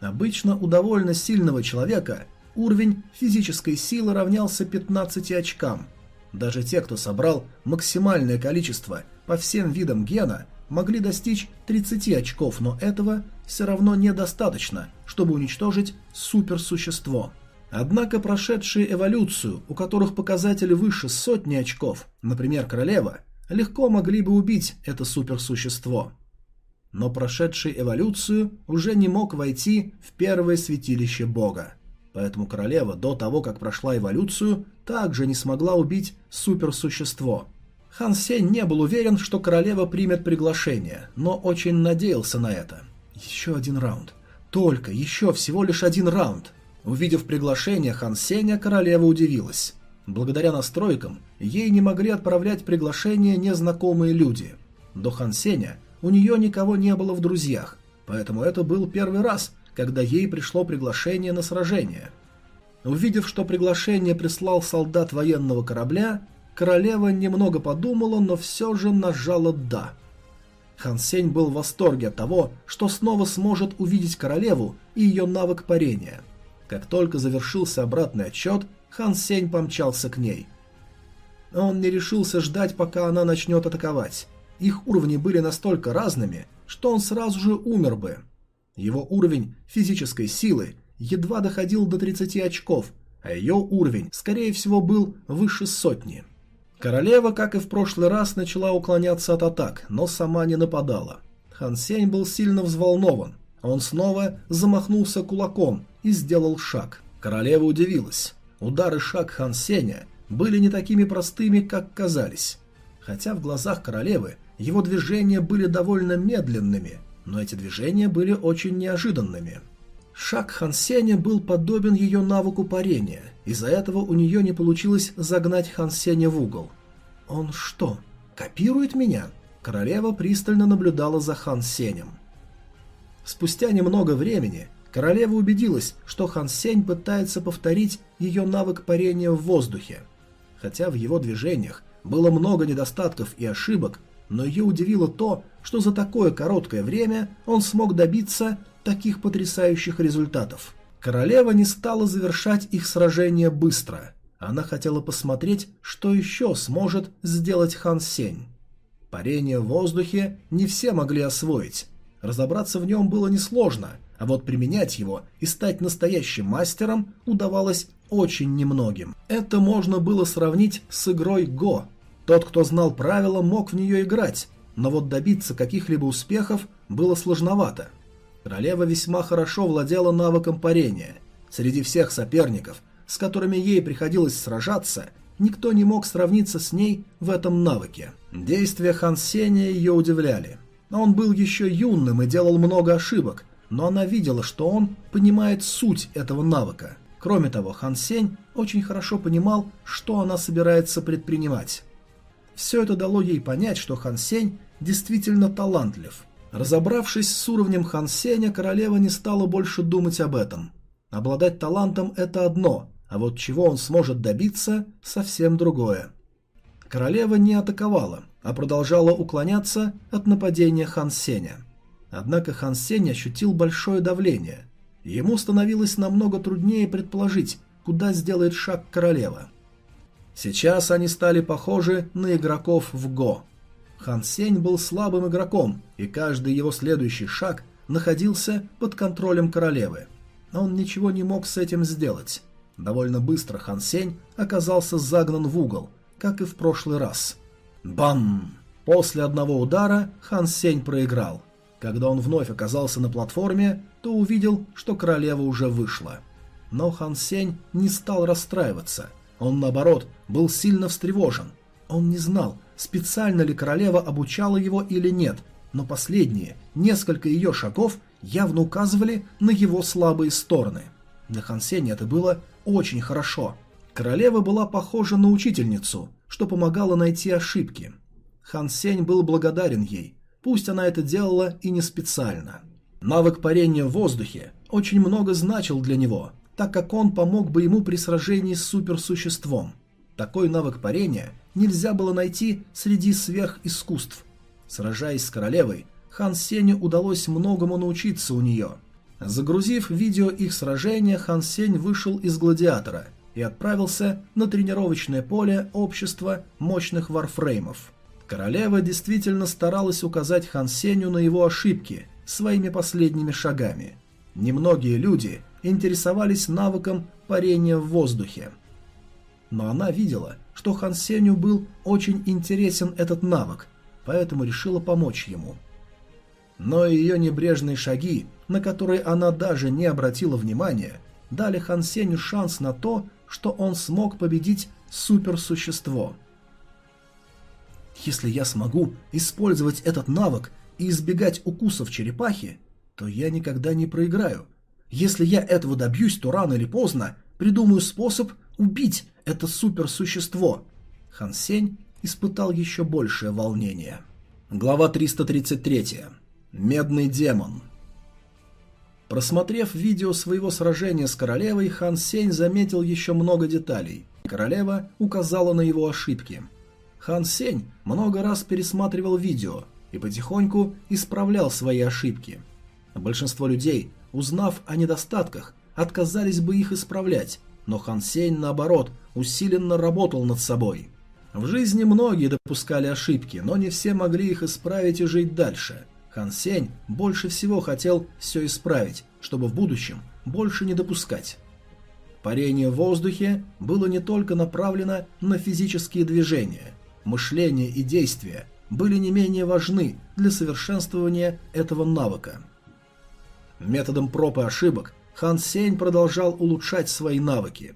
Обычно у довольно сильного человека уровень физической силы равнялся 15 очкам. Даже те, кто собрал максимальное количество по всем видам гена, могли достичь 30 очков, но этого все равно недостаточно, чтобы уничтожить суперсущество. Однако прошедшие эволюцию, у которых показатель выше сотни очков, например, королева, легко могли бы убить это суперсущество. Но прошедший эволюцию уже не мог войти в первое святилище бога. Поэтому королева до того, как прошла эволюцию, также не смогла убить суперсущество. Хан Сень не был уверен, что королева примет приглашение, но очень надеялся на это. Еще один раунд. Только еще всего лишь один раунд. Увидев приглашение Хан Сеня, королева удивилась. Благодаря настройкам ей не могли отправлять приглашения незнакомые люди. До Хан Сеня у нее никого не было в друзьях, поэтому это был первый раз, когда ей пришло приглашение на сражение. Увидев, что приглашение прислал солдат военного корабля, королева немного подумала, но все же нажала «да». Хан Сень был в восторге от того, что снова сможет увидеть королеву и ее навык парения – как только завершился обратный отчет, Хан Сень помчался к ней. Он не решился ждать, пока она начнет атаковать. Их уровни были настолько разными, что он сразу же умер бы. Его уровень физической силы едва доходил до 30 очков, а ее уровень, скорее всего, был выше сотни. Королева, как и в прошлый раз, начала уклоняться от атак, но сама не нападала. Хан Сень был сильно взволнован. Он снова замахнулся кулаком, и сделал шаг. Королева удивилась. Удары шаг Хан Сеня были не такими простыми, как казались. Хотя в глазах королевы его движения были довольно медленными, но эти движения были очень неожиданными. Шаг Хан Сеня был подобен ее навыку парения, из-за этого у нее не получилось загнать Хан Сеня в угол. «Он что, копирует меня?» Королева пристально наблюдала за Хан Сенем. Спустя немного времени Королева убедилась, что Хан Сень пытается повторить ее навык парения в воздухе. Хотя в его движениях было много недостатков и ошибок, но ее удивило то, что за такое короткое время он смог добиться таких потрясающих результатов. Королева не стала завершать их сражение быстро. Она хотела посмотреть, что еще сможет сделать Хан Сень. Парение в воздухе не все могли освоить. Разобраться в нем было несложно, а вот применять его и стать настоящим мастером удавалось очень немногим. Это можно было сравнить с игрой Го. Тот, кто знал правила, мог в нее играть, но вот добиться каких-либо успехов было сложновато. Королева весьма хорошо владела навыком парения. Среди всех соперников, с которыми ей приходилось сражаться, никто не мог сравниться с ней в этом навыке. Действия Хан Сеня ее удивляли. Он был еще юным и делал много ошибок, но она видела, что он понимает суть этого навыка. Кроме того, Хан Сень очень хорошо понимал, что она собирается предпринимать. Все это дало ей понять, что Хан Сень действительно талантлив. Разобравшись с уровнем Хан Сеня, королева не стала больше думать об этом. Обладать талантом – это одно, а вот чего он сможет добиться – совсем другое. Королева не атаковала, а продолжала уклоняться от нападения Хан Сеня. Однако Хан Сень ощутил большое давление. Ему становилось намного труднее предположить, куда сделает шаг королева. Сейчас они стали похожи на игроков в Го. Хан Сень был слабым игроком, и каждый его следующий шаг находился под контролем королевы. Но он ничего не мог с этим сделать. Довольно быстро Хан Сень оказался загнан в угол, как и в прошлый раз. Бам! После одного удара Хан Сень проиграл – когда он вновь оказался на платформе, то увидел, что королева уже вышла. Но Хан Сень не стал расстраиваться. Он, наоборот, был сильно встревожен. Он не знал, специально ли королева обучала его или нет, но последние, несколько ее шагов, явно указывали на его слабые стороны. Для Хан Сеня это было очень хорошо. Королева была похожа на учительницу, что помогала найти ошибки. Хан Сень был благодарен ей, Пусть она это делала и не специально. Навык парения в воздухе очень много значил для него, так как он помог бы ему при сражении с суперсуществом. Такой навык парения нельзя было найти среди сверхискусств. Сражаясь с королевой, Хан Сеню удалось многому научиться у нее. Загрузив видео их сражения, Хан Сень вышел из гладиатора и отправился на тренировочное поле общества мощных варфреймов. Королева действительно старалась указать Хан Сеню на его ошибки своими последними шагами. Немногие люди интересовались навыком парения в воздухе. Но она видела, что Хан Сеню был очень интересен этот навык, поэтому решила помочь ему. Но ее небрежные шаги, на которые она даже не обратила внимания, дали Хан Сеню шанс на то, что он смог победить суперсущество – если я смогу использовать этот навык и избегать укусов черепахи, то я никогда не проиграю. Если я этого добьюсь, то рано или поздно придумаю способ убить это суперсущество. Хан Сень испытал еще большее волнение. Глава 333. Медный демон. Просмотрев видео своего сражения с королевой, Хан Сень заметил еще много деталей. Королева указала на его ошибки – Хан Сень много раз пересматривал видео и потихоньку исправлял свои ошибки. Большинство людей, узнав о недостатках, отказались бы их исправлять, но Хан Сень, наоборот, усиленно работал над собой. В жизни многие допускали ошибки, но не все могли их исправить и жить дальше. Хан Сень больше всего хотел все исправить, чтобы в будущем больше не допускать. Парение в воздухе было не только направлено на физические движения – мышление и действия были не менее важны для совершенствования этого навыка. Методом проб и ошибок Хан Сень продолжал улучшать свои навыки.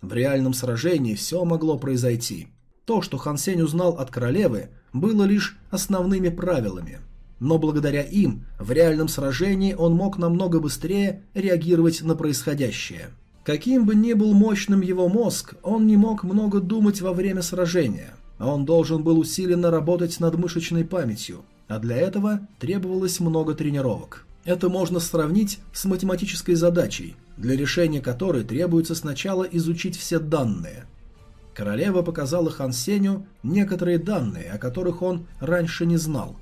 В реальном сражении все могло произойти. То, что Хан Сень узнал от королевы, было лишь основными правилами. Но благодаря им в реальном сражении он мог намного быстрее реагировать на происходящее. Каким бы ни был мощным его мозг, он не мог много думать во время сражения – он должен был усиленно работать над мышечной памятью, а для этого требовалось много тренировок. Это можно сравнить с математической задачей, для решения которой требуется сначала изучить все данные. Королева показала Хан Сеню некоторые данные, о которых он раньше не знал.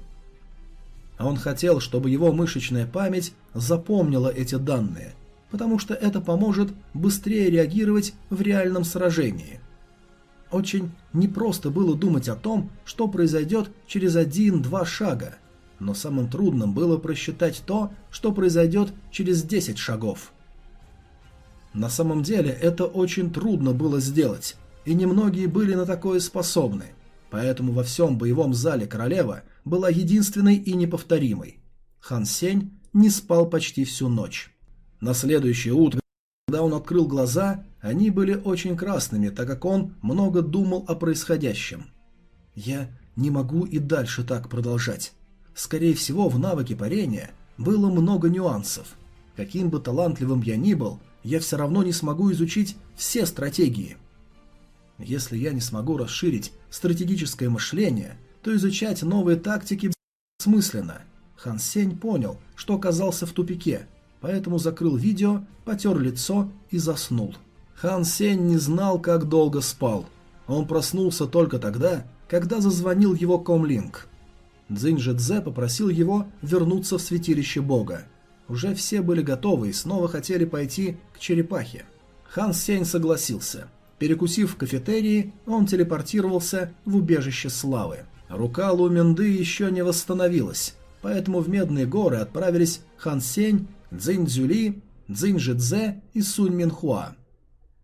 а он хотел, чтобы его мышечная память запомнила эти данные, потому что это поможет быстрее реагировать в реальном сражении. Очень непросто было думать о том, что произойдет через один-два шага, но самым трудным было просчитать то, что произойдет через 10 шагов. На самом деле это очень трудно было сделать, и немногие были на такое способны, поэтому во всем боевом зале королева была единственной и неповторимой. Хан Сень не спал почти всю ночь. На следующее утро, когда он открыл глаза, они были очень красными, так как он много думал о происходящем. «Я не могу и дальше так продолжать. Скорее всего, в навыке парения было много нюансов. Каким бы талантливым я ни был, я все равно не смогу изучить все стратегии. Если я не смогу расширить стратегическое мышление, то изучать новые тактики смысленно. Хан Сень понял, что оказался в тупике – поэтому закрыл видео, потер лицо и заснул. Хан Сень не знал, как долго спал. Он проснулся только тогда, когда зазвонил его комлинк. Цзиньжи Цзэ попросил его вернуться в святилище бога. Уже все были готовы и снова хотели пойти к черепахе. Хан Сень согласился. Перекусив в кафетерии, он телепортировался в убежище славы. Рука Луминды еще не восстановилась, поэтому в Медные горы отправились Хан Сень Цзинь Цзюли, Цзинь Жидзе и Сунь Минхуа.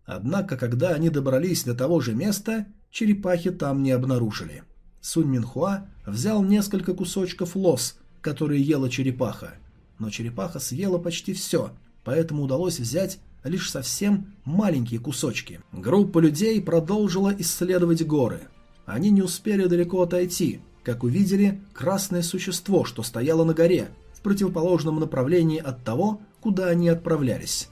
Однако, когда они добрались до того же места, черепахи там не обнаружили. Сунь Минхуа взял несколько кусочков лос, которые ела черепаха, но черепаха съела почти все, поэтому удалось взять лишь совсем маленькие кусочки. Группа людей продолжила исследовать горы. Они не успели далеко отойти, как увидели красное существо, что стояло на горе, в противоположном направлении от того, куда они отправлялись.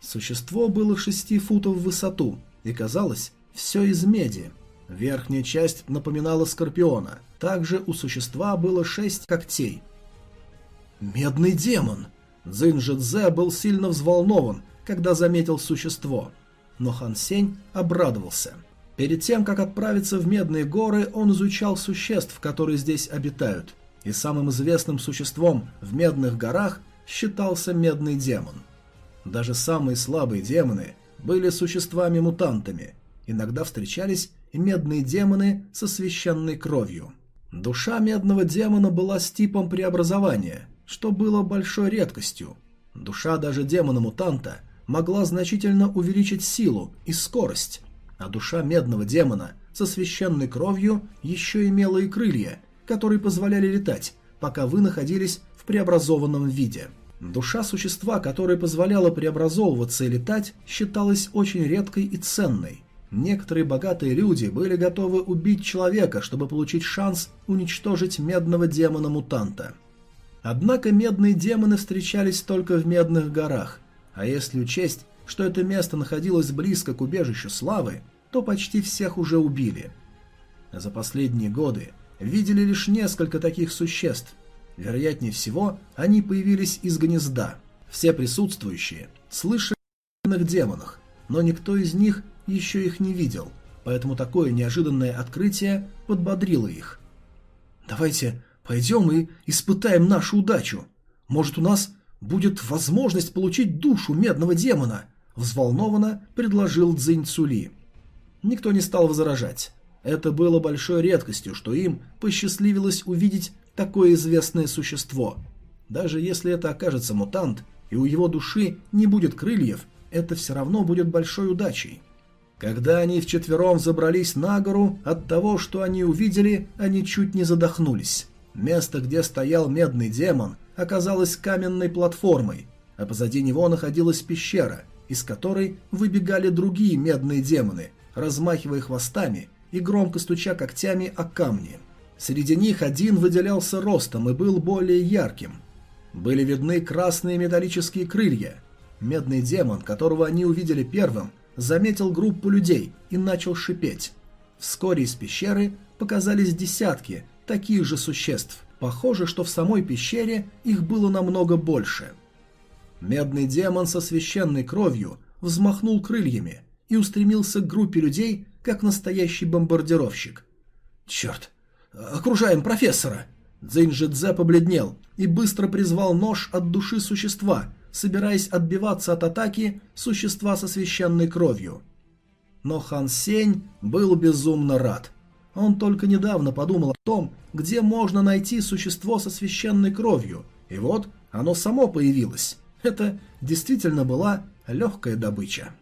Существо было шести футов в высоту, и казалось, все из меди. Верхняя часть напоминала скорпиона. Также у существа было шесть когтей. «Медный демон!» Цзэ был сильно взволнован, когда заметил существо. Но Хан Сень обрадовался. Перед тем, как отправиться в Медные горы, он изучал существ, которые здесь обитают и самым известным существом в Медных горах считался Медный демон. Даже самые слабые демоны были существами-мутантами, иногда встречались медные демоны со священной кровью. Душа медного демона была с типом преобразования, что было большой редкостью. Душа даже демона-мутанта могла значительно увеличить силу и скорость, а душа медного демона со священной кровью еще имела и крылья которые позволяли летать, пока вы находились в преобразованном виде. Душа существа, которая позволяла преобразовываться и летать, считалась очень редкой и ценной. Некоторые богатые люди были готовы убить человека, чтобы получить шанс уничтожить медного демона-мутанта. Однако медные демоны встречались только в Медных горах, а если учесть, что это место находилось близко к убежищу славы, то почти всех уже убили. За последние годы видели лишь несколько таких существ. Вероятнее всего, они появились из гнезда. Все присутствующие слышали о демонах, но никто из них еще их не видел, поэтому такое неожиданное открытие подбодрило их. «Давайте пойдем и испытаем нашу удачу. Может, у нас будет возможность получить душу медного демона», взволнованно предложил Цзинь Цули. Никто не стал возражать. Это было большой редкостью, что им посчастливилось увидеть такое известное существо. Даже если это окажется мутант, и у его души не будет крыльев, это все равно будет большой удачей. Когда они вчетвером забрались на гору, от того, что они увидели, они чуть не задохнулись. Место, где стоял медный демон, оказалось каменной платформой, а позади него находилась пещера, из которой выбегали другие медные демоны, размахивая хвостами и громко стуча когтями о камни. Среди них один выделялся ростом и был более ярким. Были видны красные металлические крылья. Медный демон, которого они увидели первым, заметил группу людей и начал шипеть. Вскоре из пещеры показались десятки таких же существ. Похоже, что в самой пещере их было намного больше. Медный демон со священной кровью взмахнул крыльями и устремился к группе людей, как настоящий бомбардировщик. «Черт! Окружаем профессора!» Цзиньжидзе побледнел и быстро призвал нож от души существа, собираясь отбиваться от атаки существа со священной кровью. Но Хан Сень был безумно рад. Он только недавно подумал о том, где можно найти существо со священной кровью, и вот оно само появилось. Это действительно была легкая добыча.